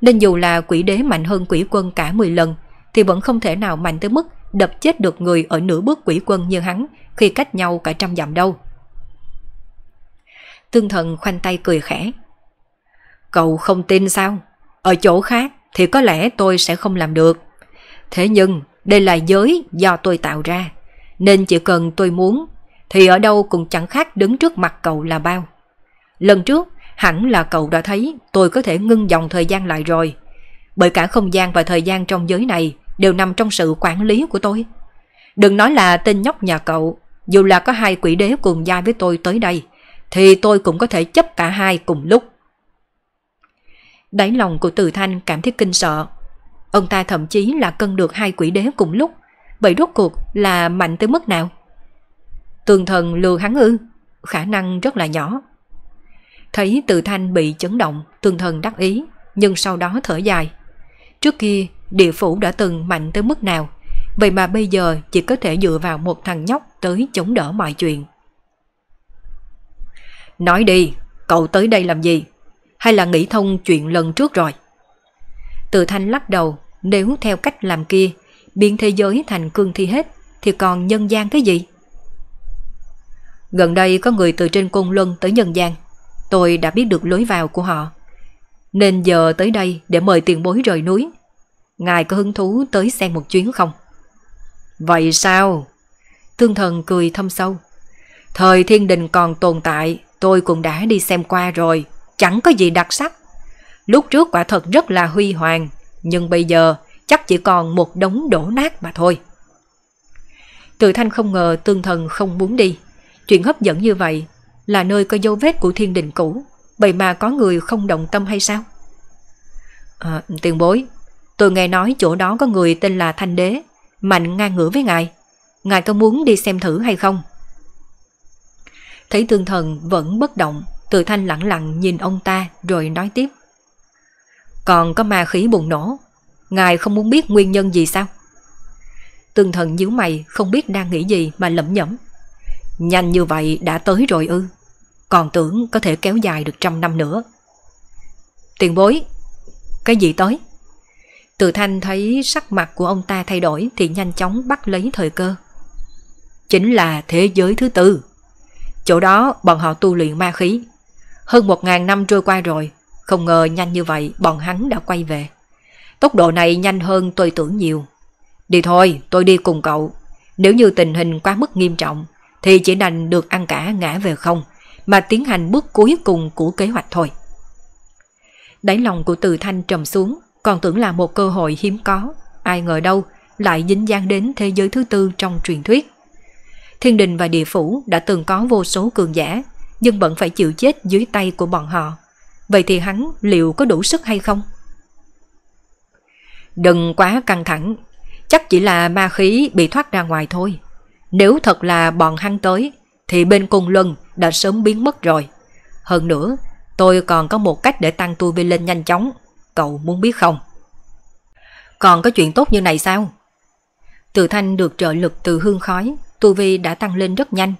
Nên dù là quỷ đế mạnh hơn quỷ quân cả 10 lần, thì vẫn không thể nào mạnh tới mức đập chết được người ở nửa bước quỷ quân như hắn khi cách nhau cả trăm dặm đâu. Tương thần khoanh tay cười khẽ. Cậu không tin sao? Ở chỗ khác thì có lẽ tôi sẽ không làm được. Thế nhưng đây là giới do tôi tạo ra, nên chỉ cần tôi muốn thì ở đâu cũng chẳng khác đứng trước mặt cậu là bao. Lần trước hẳn là cậu đã thấy tôi có thể ngưng dòng thời gian lại rồi, bởi cả không gian và thời gian trong giới này đều nằm trong sự quản lý của tôi. Đừng nói là tên nhóc nhà cậu, dù là có hai quỷ đế cùng gia với tôi tới đây, thì tôi cũng có thể chấp cả hai cùng lúc. Đáy lòng của Từ Thanh cảm thấy kinh sợ. Ông ta thậm chí là cân được hai quỷ đế cùng lúc, vậy rốt cuộc là mạnh tới mức nào? Tường thần lừa hắn ư, khả năng rất là nhỏ. Thấy Từ Thanh bị chấn động, tường thần đắc ý, nhưng sau đó thở dài. Trước kia, địa phủ đã từng mạnh tới mức nào, vậy mà bây giờ chỉ có thể dựa vào một thằng nhóc tới chống đỡ mọi chuyện. Nói đi, cậu tới đây làm gì? Hay là nghĩ thông chuyện lần trước rồi? Từ thanh lắc đầu, nếu theo cách làm kia, biến thế giới thành cương thi hết, thì còn nhân gian cái gì? Gần đây có người từ trên cung luân tới nhân gian. Tôi đã biết được lối vào của họ. Nên giờ tới đây để mời tiền bối rời núi. Ngài có hứng thú tới xem một chuyến không? Vậy sao? Tương thần cười thâm sâu. Thời thiên đình còn tồn tại Tôi cũng đã đi xem qua rồi, chẳng có gì đặc sắc. Lúc trước quả thật rất là huy hoàng, nhưng bây giờ chắc chỉ còn một đống đổ nát mà thôi. Từ thanh không ngờ tương thần không muốn đi. Chuyện hấp dẫn như vậy là nơi có dấu vết của thiên đình cũ, vậy mà có người không động tâm hay sao? À, tiền bối, tôi nghe nói chỗ đó có người tên là Thanh Đế, mạnh ngang ngửa với ngài. Ngài có muốn đi xem thử hay không? Thấy tương thần vẫn bất động, từ thanh lặng lặng nhìn ông ta rồi nói tiếp. Còn có ma khí bùng nổ, ngài không muốn biết nguyên nhân gì sao? Tương thần nhíu mày không biết đang nghĩ gì mà lẩm nhẩm. Nhanh như vậy đã tới rồi ư, còn tưởng có thể kéo dài được trăm năm nữa. Tiền bối, cái gì tới? Từ thanh thấy sắc mặt của ông ta thay đổi thì nhanh chóng bắt lấy thời cơ. Chính là thế giới thứ tư. Chỗ đó bọn họ tu luyện ma khí. Hơn một ngàn năm trôi qua rồi, không ngờ nhanh như vậy bọn hắn đã quay về. Tốc độ này nhanh hơn tôi tưởng nhiều. Đi thôi, tôi đi cùng cậu. Nếu như tình hình quá mức nghiêm trọng, thì chỉ đành được ăn cả ngã về không, mà tiến hành bước cuối cùng của kế hoạch thôi. Đáy lòng của Từ Thanh trầm xuống, còn tưởng là một cơ hội hiếm có. Ai ngờ đâu, lại dính dáng đến thế giới thứ tư trong truyền thuyết. Thiên đình và địa phủ đã từng có vô số cường giả, nhưng vẫn phải chịu chết dưới tay của bọn họ. Vậy thì hắn liệu có đủ sức hay không? Đừng quá căng thẳng, chắc chỉ là ma khí bị thoát ra ngoài thôi. Nếu thật là bọn hắn tới, thì bên cung luân đã sớm biến mất rồi. Hơn nữa, tôi còn có một cách để tăng tu vi lên nhanh chóng. Cậu muốn biết không? Còn có chuyện tốt như này sao? Từ thanh được trợ lực từ hương khói, tu vi đã tăng lên rất nhanh.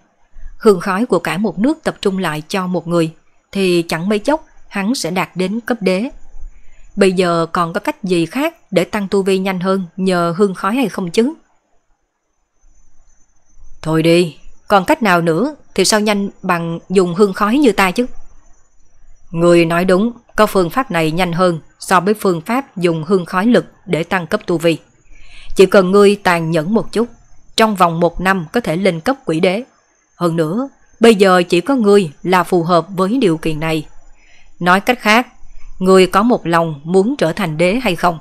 Hương khói của cả một nước tập trung lại cho một người, thì chẳng mấy chốc hắn sẽ đạt đến cấp đế. Bây giờ còn có cách gì khác để tăng tu vi nhanh hơn nhờ hương khói hay không chứ? Thôi đi, còn cách nào nữa thì sao nhanh bằng dùng hương khói như ta chứ? Người nói đúng, có phương pháp này nhanh hơn so với phương pháp dùng hương khói lực để tăng cấp tu vi. Chỉ cần ngươi tàn nhẫn một chút, trong vòng một năm có thể lên cấp quỷ đế. Hơn nữa, bây giờ chỉ có ngươi là phù hợp với điều kiện này. Nói cách khác, ngươi có một lòng muốn trở thành đế hay không?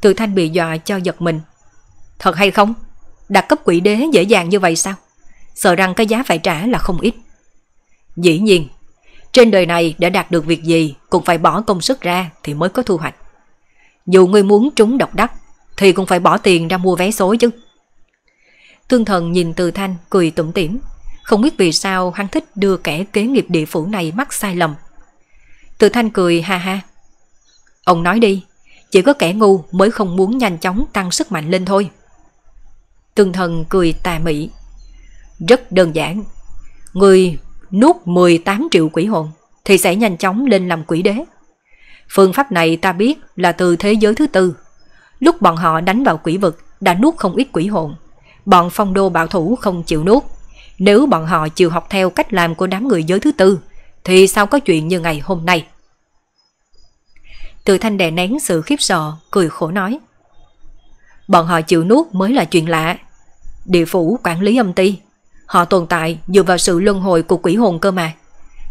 Từ thanh bị dọa cho giật mình. Thật hay không? Đạt cấp quỷ đế dễ dàng như vậy sao? Sợ rằng cái giá phải trả là không ít. Dĩ nhiên, trên đời này để đạt được việc gì cũng phải bỏ công sức ra thì mới có thu hoạch. Dù ngươi muốn trúng độc đắc thì cũng phải bỏ tiền ra mua vé số chứ. Tương thần nhìn từ thanh cười tủm tỉm, không biết vì sao hắn thích đưa kẻ kế nghiệp địa phủ này mắc sai lầm. Từ thanh cười ha ha. Ông nói đi, chỉ có kẻ ngu mới không muốn nhanh chóng tăng sức mạnh lên thôi. Tương thần cười tà mị. Rất đơn giản. Người nuốt 18 triệu quỷ hồn thì sẽ nhanh chóng lên làm quỷ đế. Phương pháp này ta biết là từ thế giới thứ tư. Lúc bọn họ đánh vào quỷ vực đã nuốt không ít quỷ hồn. Bọn phong đô bảo thủ không chịu nuốt. Nếu bọn họ chịu học theo cách làm của đám người giới thứ tư thì sao có chuyện như ngày hôm nay? Từ thanh đè nén sự khiếp sợ, cười khổ nói. Bọn họ chịu nuốt mới là chuyện lạ. Địa phủ quản lý âm ti Họ tồn tại dựa vào sự luân hồi của quỷ hồn cơ mà.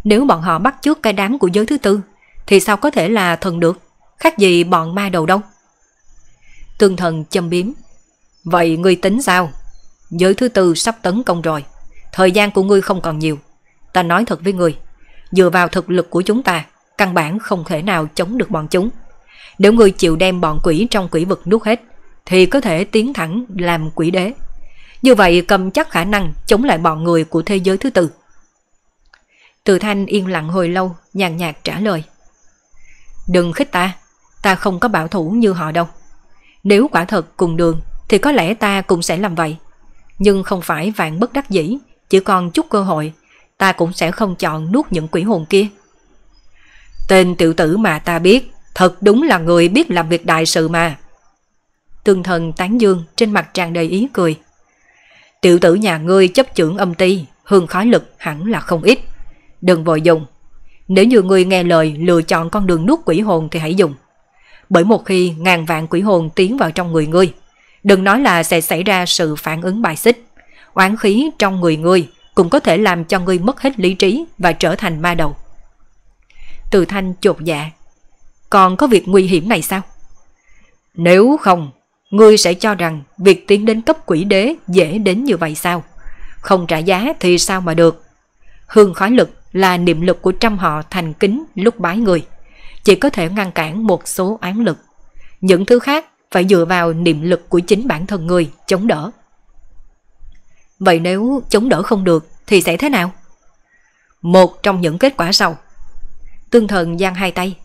Nếu bọn họ bắt trước cái đám của giới thứ tư, thì sao có thể là thần được? Khác gì bọn ma đầu đâu? Tương thần châm biếm. Vậy ngươi tính sao? Giới thứ tư sắp tấn công rồi. Thời gian của ngươi không còn nhiều. Ta nói thật với ngươi, dựa vào thực lực của chúng ta, căn bản không thể nào chống được bọn chúng. Nếu ngươi chịu đem bọn quỷ trong quỷ vực nuốt hết, thì có thể tiến thẳng làm quỷ đế. Như vậy cầm chắc khả năng chống lại bọn người của thế giới thứ tư. Từ thanh yên lặng hồi lâu, nhàn nhạt trả lời. Đừng khích ta, ta không có bảo thủ như họ đâu. Nếu quả thật cùng đường, thì có lẽ ta cũng sẽ làm vậy. Nhưng không phải vạn bất đắc dĩ, chỉ còn chút cơ hội, ta cũng sẽ không chọn nuốt những quỷ hồn kia. Tên tiểu tử mà ta biết, thật đúng là người biết làm việc đại sự mà. Tương thần tán dương trên mặt tràn đầy ý cười. Tiểu tử nhà ngươi chấp trưởng âm ti, hương khói lực hẳn là không ít. Đừng vội dùng. Nếu như ngươi nghe lời lựa chọn con đường nuốt quỷ hồn thì hãy dùng. Bởi một khi ngàn vạn quỷ hồn tiến vào trong người ngươi, đừng nói là sẽ xảy ra sự phản ứng bài xích. Oán khí trong người ngươi cũng có thể làm cho ngươi mất hết lý trí và trở thành ma đầu. Từ thanh chột dạ. Còn có việc nguy hiểm này sao? Nếu không, Ngươi sẽ cho rằng việc tiến đến cấp quỷ đế dễ đến như vậy sao? Không trả giá thì sao mà được? Hương khói lực là niệm lực của trăm họ thành kính lúc bái người. Chỉ có thể ngăn cản một số án lực. Những thứ khác phải dựa vào niệm lực của chính bản thân người chống đỡ. Vậy nếu chống đỡ không được thì sẽ thế nào? Một trong những kết quả sau. Tương thần giang hai tay.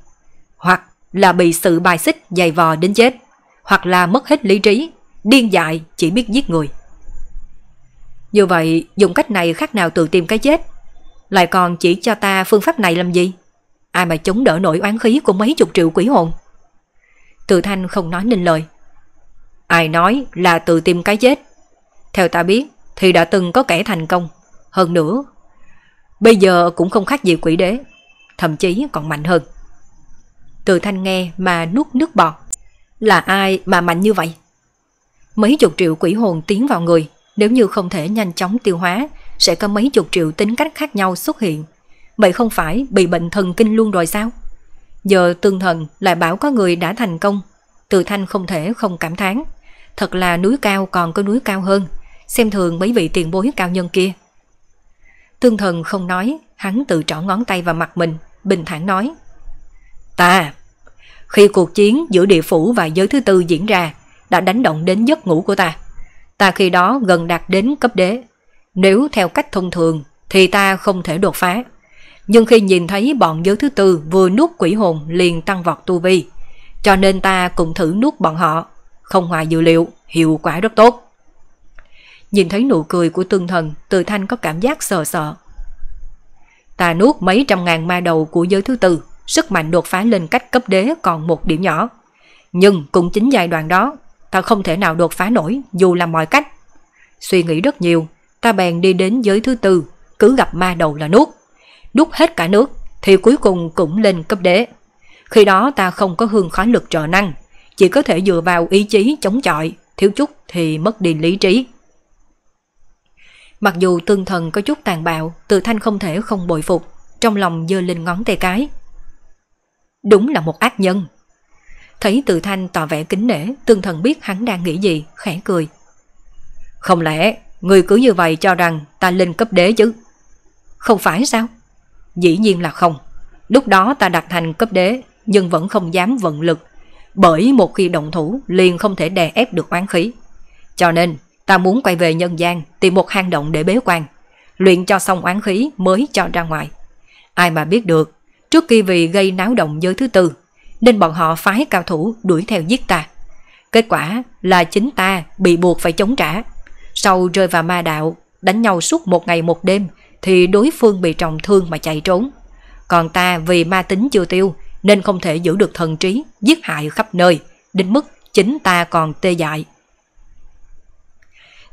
Hoặc là bị sự bài xích dày vò đến chết hoặc là mất hết lý trí, điên dại chỉ biết giết người. Như vậy, dùng cách này khác nào tự tìm cái chết. Lại còn chỉ cho ta phương pháp này làm gì? Ai mà chống đỡ nổi oán khí của mấy chục triệu quỷ hồn? Từ thanh không nói nên lời. Ai nói là tự tìm cái chết? Theo ta biết thì đã từng có kẻ thành công. Hơn nữa, bây giờ cũng không khác gì quỷ đế, thậm chí còn mạnh hơn. Từ thanh nghe mà nuốt nước bọt. Là ai mà mạnh như vậy? Mấy chục triệu quỷ hồn tiến vào người, nếu như không thể nhanh chóng tiêu hóa, sẽ có mấy chục triệu tính cách khác nhau xuất hiện. Vậy không phải bị bệnh thần kinh luôn rồi sao? Giờ tương thần lại bảo có người đã thành công. Từ thanh không thể không cảm thán. Thật là núi cao còn có núi cao hơn. Xem thường mấy vị tiền bối cao nhân kia. Tương thần không nói, hắn tự trỏ ngón tay vào mặt mình, bình thản nói. Ta, khi cuộc chiến giữa địa phủ và giới thứ tư diễn ra, đã đánh động đến giấc ngủ của ta. Ta khi đó gần đạt đến cấp đế. Nếu theo cách thông thường thì ta không thể đột phá. Nhưng khi nhìn thấy bọn giới thứ tư vừa nuốt quỷ hồn liền tăng vọt tu vi. Cho nên ta cũng thử nuốt bọn họ. Không ngoài dự liệu, hiệu quả rất tốt. Nhìn thấy nụ cười của tương thần, từ thanh có cảm giác sợ sợ. Ta nuốt mấy trăm ngàn ma đầu của giới thứ tư, sức mạnh đột phá lên cách cấp đế còn một điểm nhỏ. Nhưng cũng chính giai đoạn đó, ta không thể nào đột phá nổi dù làm mọi cách. Suy nghĩ rất nhiều, ta bèn đi đến giới thứ tư, cứ gặp ma đầu là nuốt. Nuốt hết cả nước, thì cuối cùng cũng lên cấp đế. Khi đó ta không có hương khói lực trợ năng, chỉ có thể dựa vào ý chí chống chọi, thiếu chút thì mất đi lý trí. Mặc dù tương thần có chút tàn bạo, từ thanh không thể không bội phục, trong lòng dơ lên ngón tay cái. Đúng là một ác nhân. Thấy từ thanh tỏ vẻ kính nể, tương thần biết hắn đang nghĩ gì, khẽ cười. Không lẽ người cứ như vậy cho rằng ta lên cấp đế chứ? Không phải sao? Dĩ nhiên là không. Lúc đó ta đặt thành cấp đế, nhưng vẫn không dám vận lực, bởi một khi động thủ liền không thể đè ép được oán khí. Cho nên, ta muốn quay về nhân gian tìm một hang động để bế quan, luyện cho xong oán khí mới cho ra ngoài. Ai mà biết được, trước khi vì gây náo động giới thứ tư, nên bọn họ phái cao thủ đuổi theo giết ta. Kết quả là chính ta bị buộc phải chống trả. Sau rơi vào ma đạo, đánh nhau suốt một ngày một đêm, thì đối phương bị trọng thương mà chạy trốn. Còn ta vì ma tính chưa tiêu, nên không thể giữ được thần trí, giết hại khắp nơi, đến mức chính ta còn tê dại.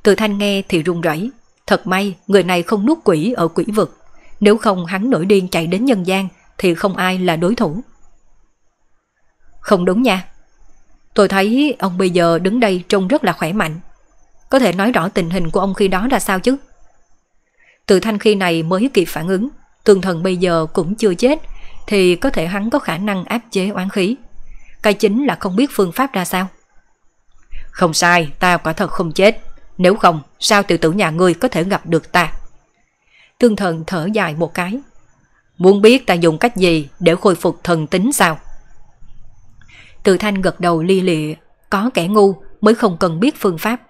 Từ thanh nghe thì run rẩy. Thật may người này không nuốt quỷ ở quỷ vực. Nếu không hắn nổi điên chạy đến nhân gian thì không ai là đối thủ. Không đúng nha. Tôi thấy ông bây giờ đứng đây trông rất là khỏe mạnh. Có thể nói rõ tình hình của ông khi đó là sao chứ? Từ thanh khi này mới kịp phản ứng. Tường thần bây giờ cũng chưa chết thì có thể hắn có khả năng áp chế oán khí. Cái chính là không biết phương pháp ra sao. Không sai, ta quả thật không chết. Nếu không, sao tiểu tử nhà ngươi có thể gặp được ta? Tương thần thở dài một cái. Muốn biết ta dùng cách gì để khôi phục thần tính sao? Từ thanh gật đầu li lịa, có kẻ ngu mới không cần biết phương pháp.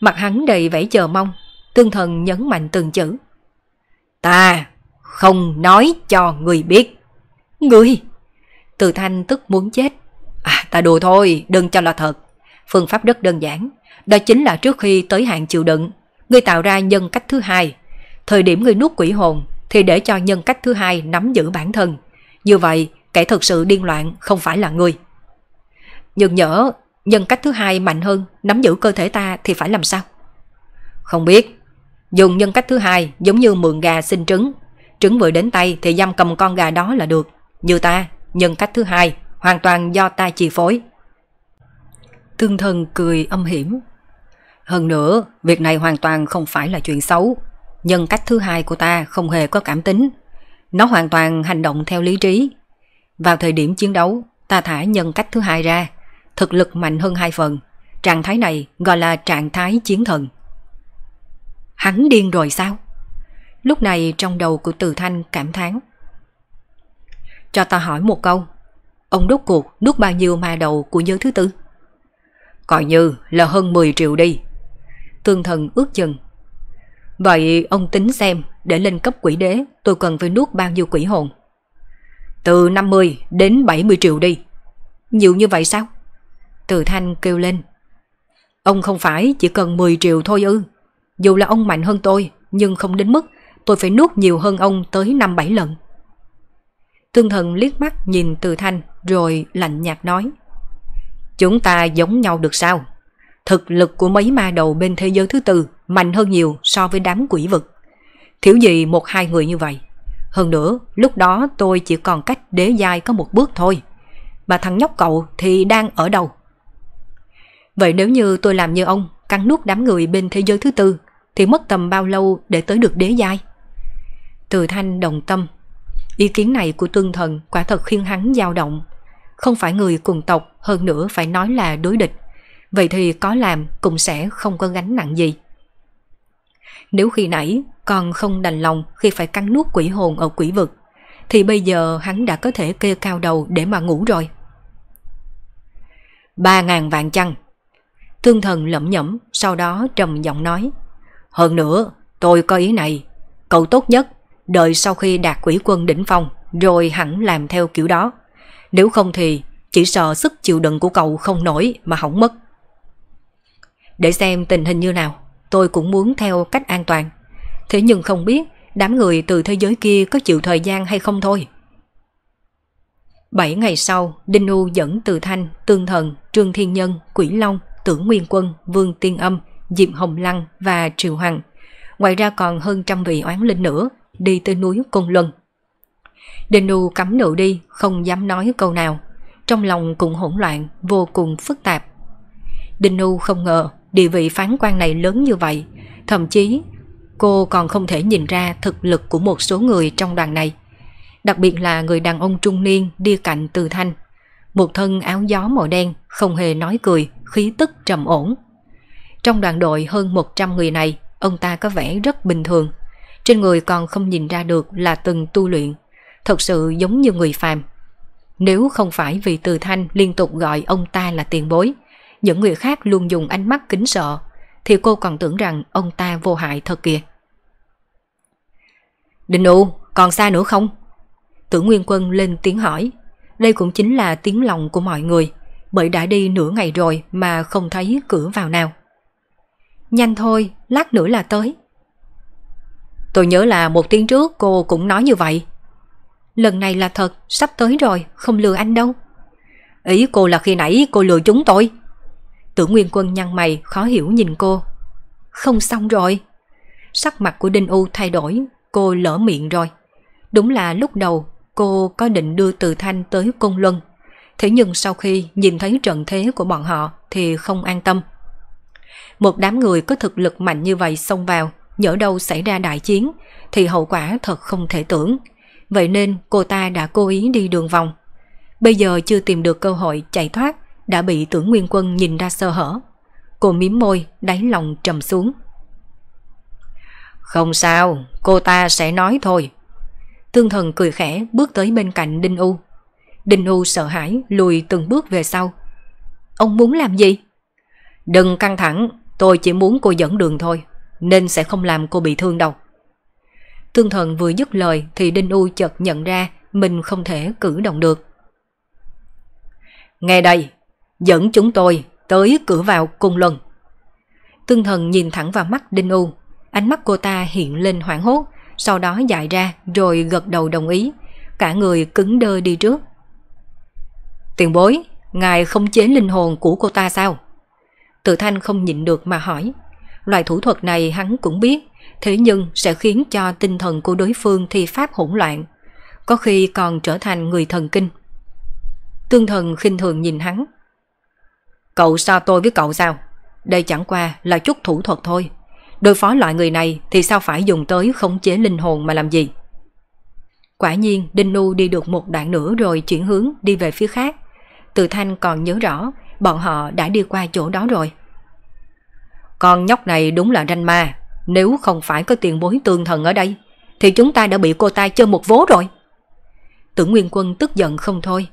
Mặt hắn đầy vẻ chờ mong, tương thần nhấn mạnh từng chữ. Ta không nói cho người biết. Người! Từ thanh tức muốn chết. À ta đùa thôi, đừng cho là thật. Phương pháp rất đơn giản. Đó chính là trước khi tới hạn chịu đựng, ngươi tạo ra nhân cách thứ hai. Thời điểm ngươi nuốt quỷ hồn thì để cho nhân cách thứ hai nắm giữ bản thân. Như vậy, kẻ thực sự điên loạn không phải là người Nhưng nhỡ nhân cách thứ hai mạnh hơn nắm giữ cơ thể ta thì phải làm sao? Không biết. Dùng nhân cách thứ hai giống như mượn gà sinh trứng. Trứng vừa đến tay thì giam cầm con gà đó là được. Như ta, nhân cách thứ hai hoàn toàn do ta chi phối. thương thần cười âm hiểm. Hơn nữa, việc này hoàn toàn không phải là chuyện xấu. Nhân cách thứ hai của ta không hề có cảm tính. Nó hoàn toàn hành động theo lý trí. Vào thời điểm chiến đấu, ta thả nhân cách thứ hai ra, thực lực mạnh hơn hai phần. Trạng thái này gọi là trạng thái chiến thần. Hắn điên rồi sao? Lúc này trong đầu của Từ Thanh cảm thán. Cho ta hỏi một câu. Ông đốt cuộc nuốt bao nhiêu ma đầu của giới thứ tư? Coi như là hơn 10 triệu đi. Tương thần ước chừng. Vậy ông tính xem để lên cấp quỷ đế tôi cần phải nuốt bao nhiêu quỷ hồn? Từ 50 đến 70 triệu đi. Nhiều như vậy sao? Từ thanh kêu lên. Ông không phải chỉ cần 10 triệu thôi ư. Dù là ông mạnh hơn tôi, nhưng không đến mức tôi phải nuốt nhiều hơn ông tới 5-7 lần. Tương thần liếc mắt nhìn từ thanh rồi lạnh nhạt nói. Chúng ta giống nhau được sao? Thực lực của mấy ma đầu bên thế giới thứ tư mạnh hơn nhiều so với đám quỷ vực. Thiếu gì một hai người như vậy. Hơn nữa, lúc đó tôi chỉ còn cách đế giai có một bước thôi. Mà thằng nhóc cậu thì đang ở đâu? Vậy nếu như tôi làm như ông, cắn nuốt đám người bên thế giới thứ tư, thì mất tầm bao lâu để tới được đế giai? Từ thanh đồng tâm. Ý kiến này của tương thần quả thật khiến hắn dao động. Không phải người cùng tộc, hơn nữa phải nói là đối địch. Vậy thì có làm cũng sẽ không có gánh nặng gì. Nếu khi nãy còn không đành lòng khi phải cắn nuốt quỷ hồn ở quỷ vực, thì bây giờ hắn đã có thể kê cao đầu để mà ngủ rồi. Ba ngàn vạn chăng. thương thần lẩm nhẩm, sau đó trầm giọng nói. Hơn nữa, tôi có ý này. Cậu tốt nhất, đợi sau khi đạt quỷ quân đỉnh phong, rồi hẳn làm theo kiểu đó. Nếu không thì, chỉ sợ sức chịu đựng của cậu không nổi mà hỏng mất. Để xem tình hình như nào, tôi cũng muốn theo cách an toàn. Thế nhưng không biết đám người từ thế giới kia có chịu thời gian hay không thôi. Bảy ngày sau, Đinh u dẫn Từ Thanh, Tương Thần, Trương Thiên Nhân, Quỷ Long, Tưởng Nguyên Quân, Vương Tiên Âm, Diệp Hồng Lăng và Triều Hằng. Ngoài ra còn hơn trăm vị oán linh nữa đi tới núi Côn Luân. Đinh u cắm đầu đi, không dám nói câu nào. Trong lòng cũng hỗn loạn, vô cùng phức tạp. Đinh u không ngờ địa vị phán quan này lớn như vậy, thậm chí cô còn không thể nhìn ra thực lực của một số người trong đoàn này. Đặc biệt là người đàn ông trung niên đi cạnh Từ Thanh. Một thân áo gió màu đen, không hề nói cười, khí tức trầm ổn. Trong đoàn đội hơn 100 người này, ông ta có vẻ rất bình thường. Trên người còn không nhìn ra được là từng tu luyện. Thật sự giống như người phàm. Nếu không phải vì Từ Thanh liên tục gọi ông ta là tiền bối, những người khác luôn dùng ánh mắt kính sợ, thì cô còn tưởng rằng ông ta vô hại thật kìa. Đình U, còn xa nữa không? Tưởng Nguyên Quân lên tiếng hỏi. Đây cũng chính là tiếng lòng của mọi người, bởi đã đi nửa ngày rồi mà không thấy cửa vào nào. Nhanh thôi, lát nữa là tới. Tôi nhớ là một tiếng trước cô cũng nói như vậy. Lần này là thật, sắp tới rồi, không lừa anh đâu. Ý cô là khi nãy cô lừa chúng tôi. Tưởng Nguyên Quân nhăn mày khó hiểu nhìn cô. Không xong rồi. Sắc mặt của Đinh U thay đổi, cô lỡ miệng rồi. Đúng là lúc đầu cô có định đưa Từ Thanh tới Côn Luân. Thế nhưng sau khi nhìn thấy trận thế của bọn họ thì không an tâm. Một đám người có thực lực mạnh như vậy xông vào, nhỡ đâu xảy ra đại chiến, thì hậu quả thật không thể tưởng. Vậy nên cô ta đã cố ý đi đường vòng. Bây giờ chưa tìm được cơ hội chạy thoát, đã bị tưởng nguyên quân nhìn ra sơ hở. Cô miếm môi, đáy lòng trầm xuống. Không sao, cô ta sẽ nói thôi. Tương thần cười khẽ bước tới bên cạnh Đinh U. Đinh U sợ hãi lùi từng bước về sau. Ông muốn làm gì? Đừng căng thẳng, tôi chỉ muốn cô dẫn đường thôi, nên sẽ không làm cô bị thương đâu. Tương thần vừa dứt lời thì Đinh U chợt nhận ra mình không thể cử động được. Nghe đây, dẫn chúng tôi tới cửa vào cung luân. Tương thần nhìn thẳng vào mắt Đinh U, ánh mắt cô ta hiện lên hoảng hốt, sau đó dại ra rồi gật đầu đồng ý, cả người cứng đơ đi trước. Tiền bối, ngài không chế linh hồn của cô ta sao? Tự thanh không nhịn được mà hỏi. Loại thủ thuật này hắn cũng biết, thế nhưng sẽ khiến cho tinh thần của đối phương thi pháp hỗn loạn, có khi còn trở thành người thần kinh. Tương thần khinh thường nhìn hắn. Cậu sao tôi với cậu sao? Đây chẳng qua là chút thủ thuật thôi. Đối phó loại người này thì sao phải dùng tới khống chế linh hồn mà làm gì? Quả nhiên, Đinh Nu đi được một đoạn nữa rồi chuyển hướng đi về phía khác. Từ Thanh còn nhớ rõ, bọn họ đã đi qua chỗ đó rồi. Con nhóc này đúng là ranh ma. Nếu không phải có tiền bối tương thần ở đây, thì chúng ta đã bị cô ta chơi một vố rồi. Tưởng Nguyên Quân tức giận không thôi.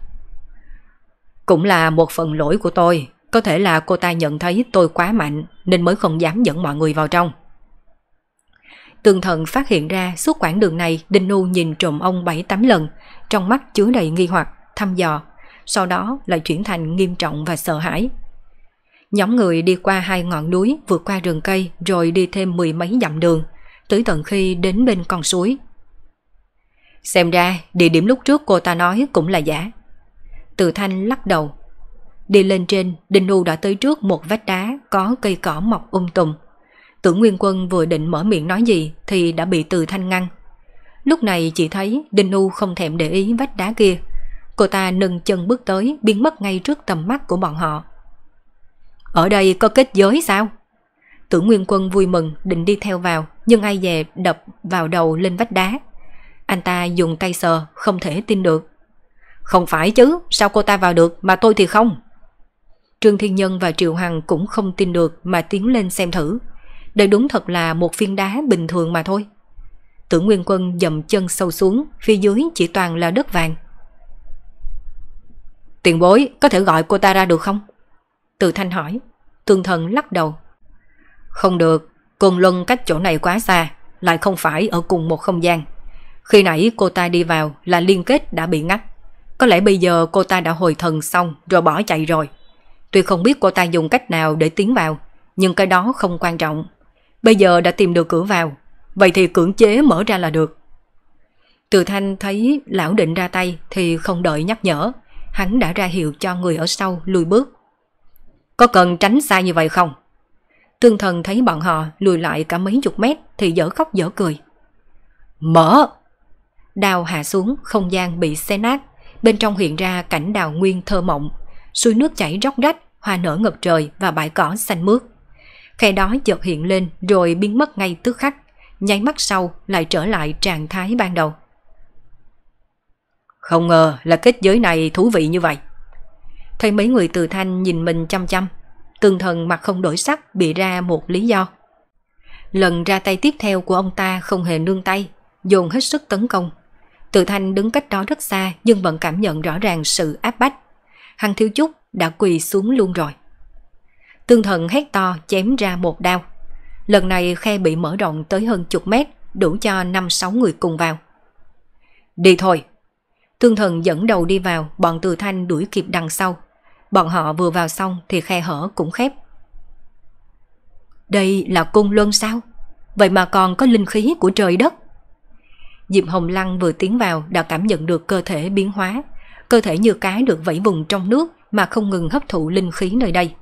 Cũng là một phần lỗi của tôi. Có thể là cô ta nhận thấy tôi quá mạnh nên mới không dám dẫn mọi người vào trong. Tường thần phát hiện ra suốt quãng đường này Đinh Nu nhìn trộm ông 7-8 lần, trong mắt chứa đầy nghi hoặc, thăm dò, sau đó lại chuyển thành nghiêm trọng và sợ hãi. Nhóm người đi qua hai ngọn núi, vượt qua rừng cây rồi đi thêm mười mấy dặm đường, tới tận khi đến bên con suối. Xem ra địa điểm lúc trước cô ta nói cũng là giả. Từ thanh lắc đầu, Đi lên trên, Đinh Nu đã tới trước một vách đá có cây cỏ mọc um tùm. Tưởng Nguyên Quân vừa định mở miệng nói gì thì đã bị Từ Thanh ngăn. Lúc này chỉ thấy Đinh Nu không thèm để ý vách đá kia. Cô ta nâng chân bước tới biến mất ngay trước tầm mắt của bọn họ. Ở đây có kết giới sao? Tưởng Nguyên Quân vui mừng định đi theo vào nhưng ai dè đập vào đầu lên vách đá. Anh ta dùng tay sờ không thể tin được. Không phải chứ, sao cô ta vào được mà tôi thì không? Trương Thiên Nhân và Triệu Hằng cũng không tin được mà tiến lên xem thử. Đây đúng thật là một phiên đá bình thường mà thôi. Tưởng Nguyên Quân dầm chân sâu xuống, phía dưới chỉ toàn là đất vàng. Tiền bối, có thể gọi cô ta ra được không? Từ Thanh hỏi. Tương thần lắc đầu. Không được, Côn Luân cách chỗ này quá xa, lại không phải ở cùng một không gian. Khi nãy cô ta đi vào là liên kết đã bị ngắt. Có lẽ bây giờ cô ta đã hồi thần xong rồi bỏ chạy rồi. Tuy không biết cô ta dùng cách nào để tiến vào, nhưng cái đó không quan trọng. Bây giờ đã tìm được cửa vào, vậy thì cưỡng chế mở ra là được. Từ thanh thấy lão định ra tay thì không đợi nhắc nhở, hắn đã ra hiệu cho người ở sau lùi bước. Có cần tránh xa như vậy không? Tương thần thấy bọn họ lùi lại cả mấy chục mét thì dở khóc dở cười. Mở! Đào hạ xuống, không gian bị xé nát, bên trong hiện ra cảnh đào nguyên thơ mộng, suối nước chảy róc rách, hoa nở ngập trời và bãi cỏ xanh mướt. Khe đó chợt hiện lên rồi biến mất ngay tức khắc, nháy mắt sau lại trở lại trạng thái ban đầu. Không ngờ là kết giới này thú vị như vậy. Thấy mấy người từ thanh nhìn mình chăm chăm, tương thần mặt không đổi sắc bị ra một lý do. Lần ra tay tiếp theo của ông ta không hề nương tay, dồn hết sức tấn công. Từ thanh đứng cách đó rất xa nhưng vẫn cảm nhận rõ ràng sự áp bách. Hắn thiếu chút đã quỳ xuống luôn rồi. Tương thần hét to chém ra một đao. Lần này khe bị mở rộng tới hơn chục mét, đủ cho 5-6 người cùng vào. Đi thôi. Tương thần dẫn đầu đi vào, bọn từ thanh đuổi kịp đằng sau. Bọn họ vừa vào xong thì khe hở cũng khép. Đây là cung luân sao? Vậy mà còn có linh khí của trời đất. Diệp Hồng Lăng vừa tiến vào đã cảm nhận được cơ thể biến hóa. Cơ thể như cái được vẫy vùng trong nước mà không ngừng hấp thụ linh khí nơi đây.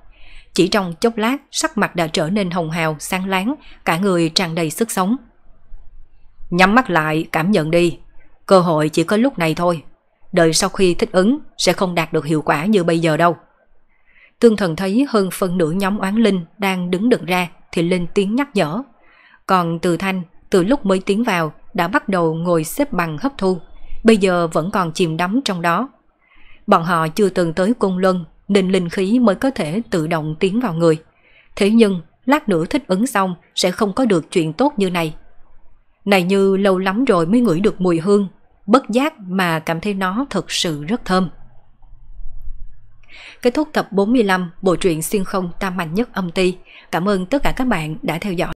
Chỉ trong chốc lát, sắc mặt đã trở nên hồng hào, sáng láng, cả người tràn đầy sức sống. Nhắm mắt lại, cảm nhận đi. Cơ hội chỉ có lúc này thôi. Đợi sau khi thích ứng, sẽ không đạt được hiệu quả như bây giờ đâu. Tương thần thấy hơn phân nửa nhóm oán linh đang đứng đực ra thì lên tiếng nhắc nhở. Còn từ thanh, từ lúc mới tiến vào, đã bắt đầu ngồi xếp bằng hấp thu, bây giờ vẫn còn chìm đắm trong đó. Bọn họ chưa từng tới cung luân nên linh khí mới có thể tự động tiến vào người. Thế nhưng, lát nữa thích ứng xong sẽ không có được chuyện tốt như này. Này như lâu lắm rồi mới ngửi được mùi hương, bất giác mà cảm thấy nó thật sự rất thơm. Kết thúc tập 45 bộ truyện xuyên không tam mạnh nhất âm ti. Cảm ơn tất cả các bạn đã theo dõi.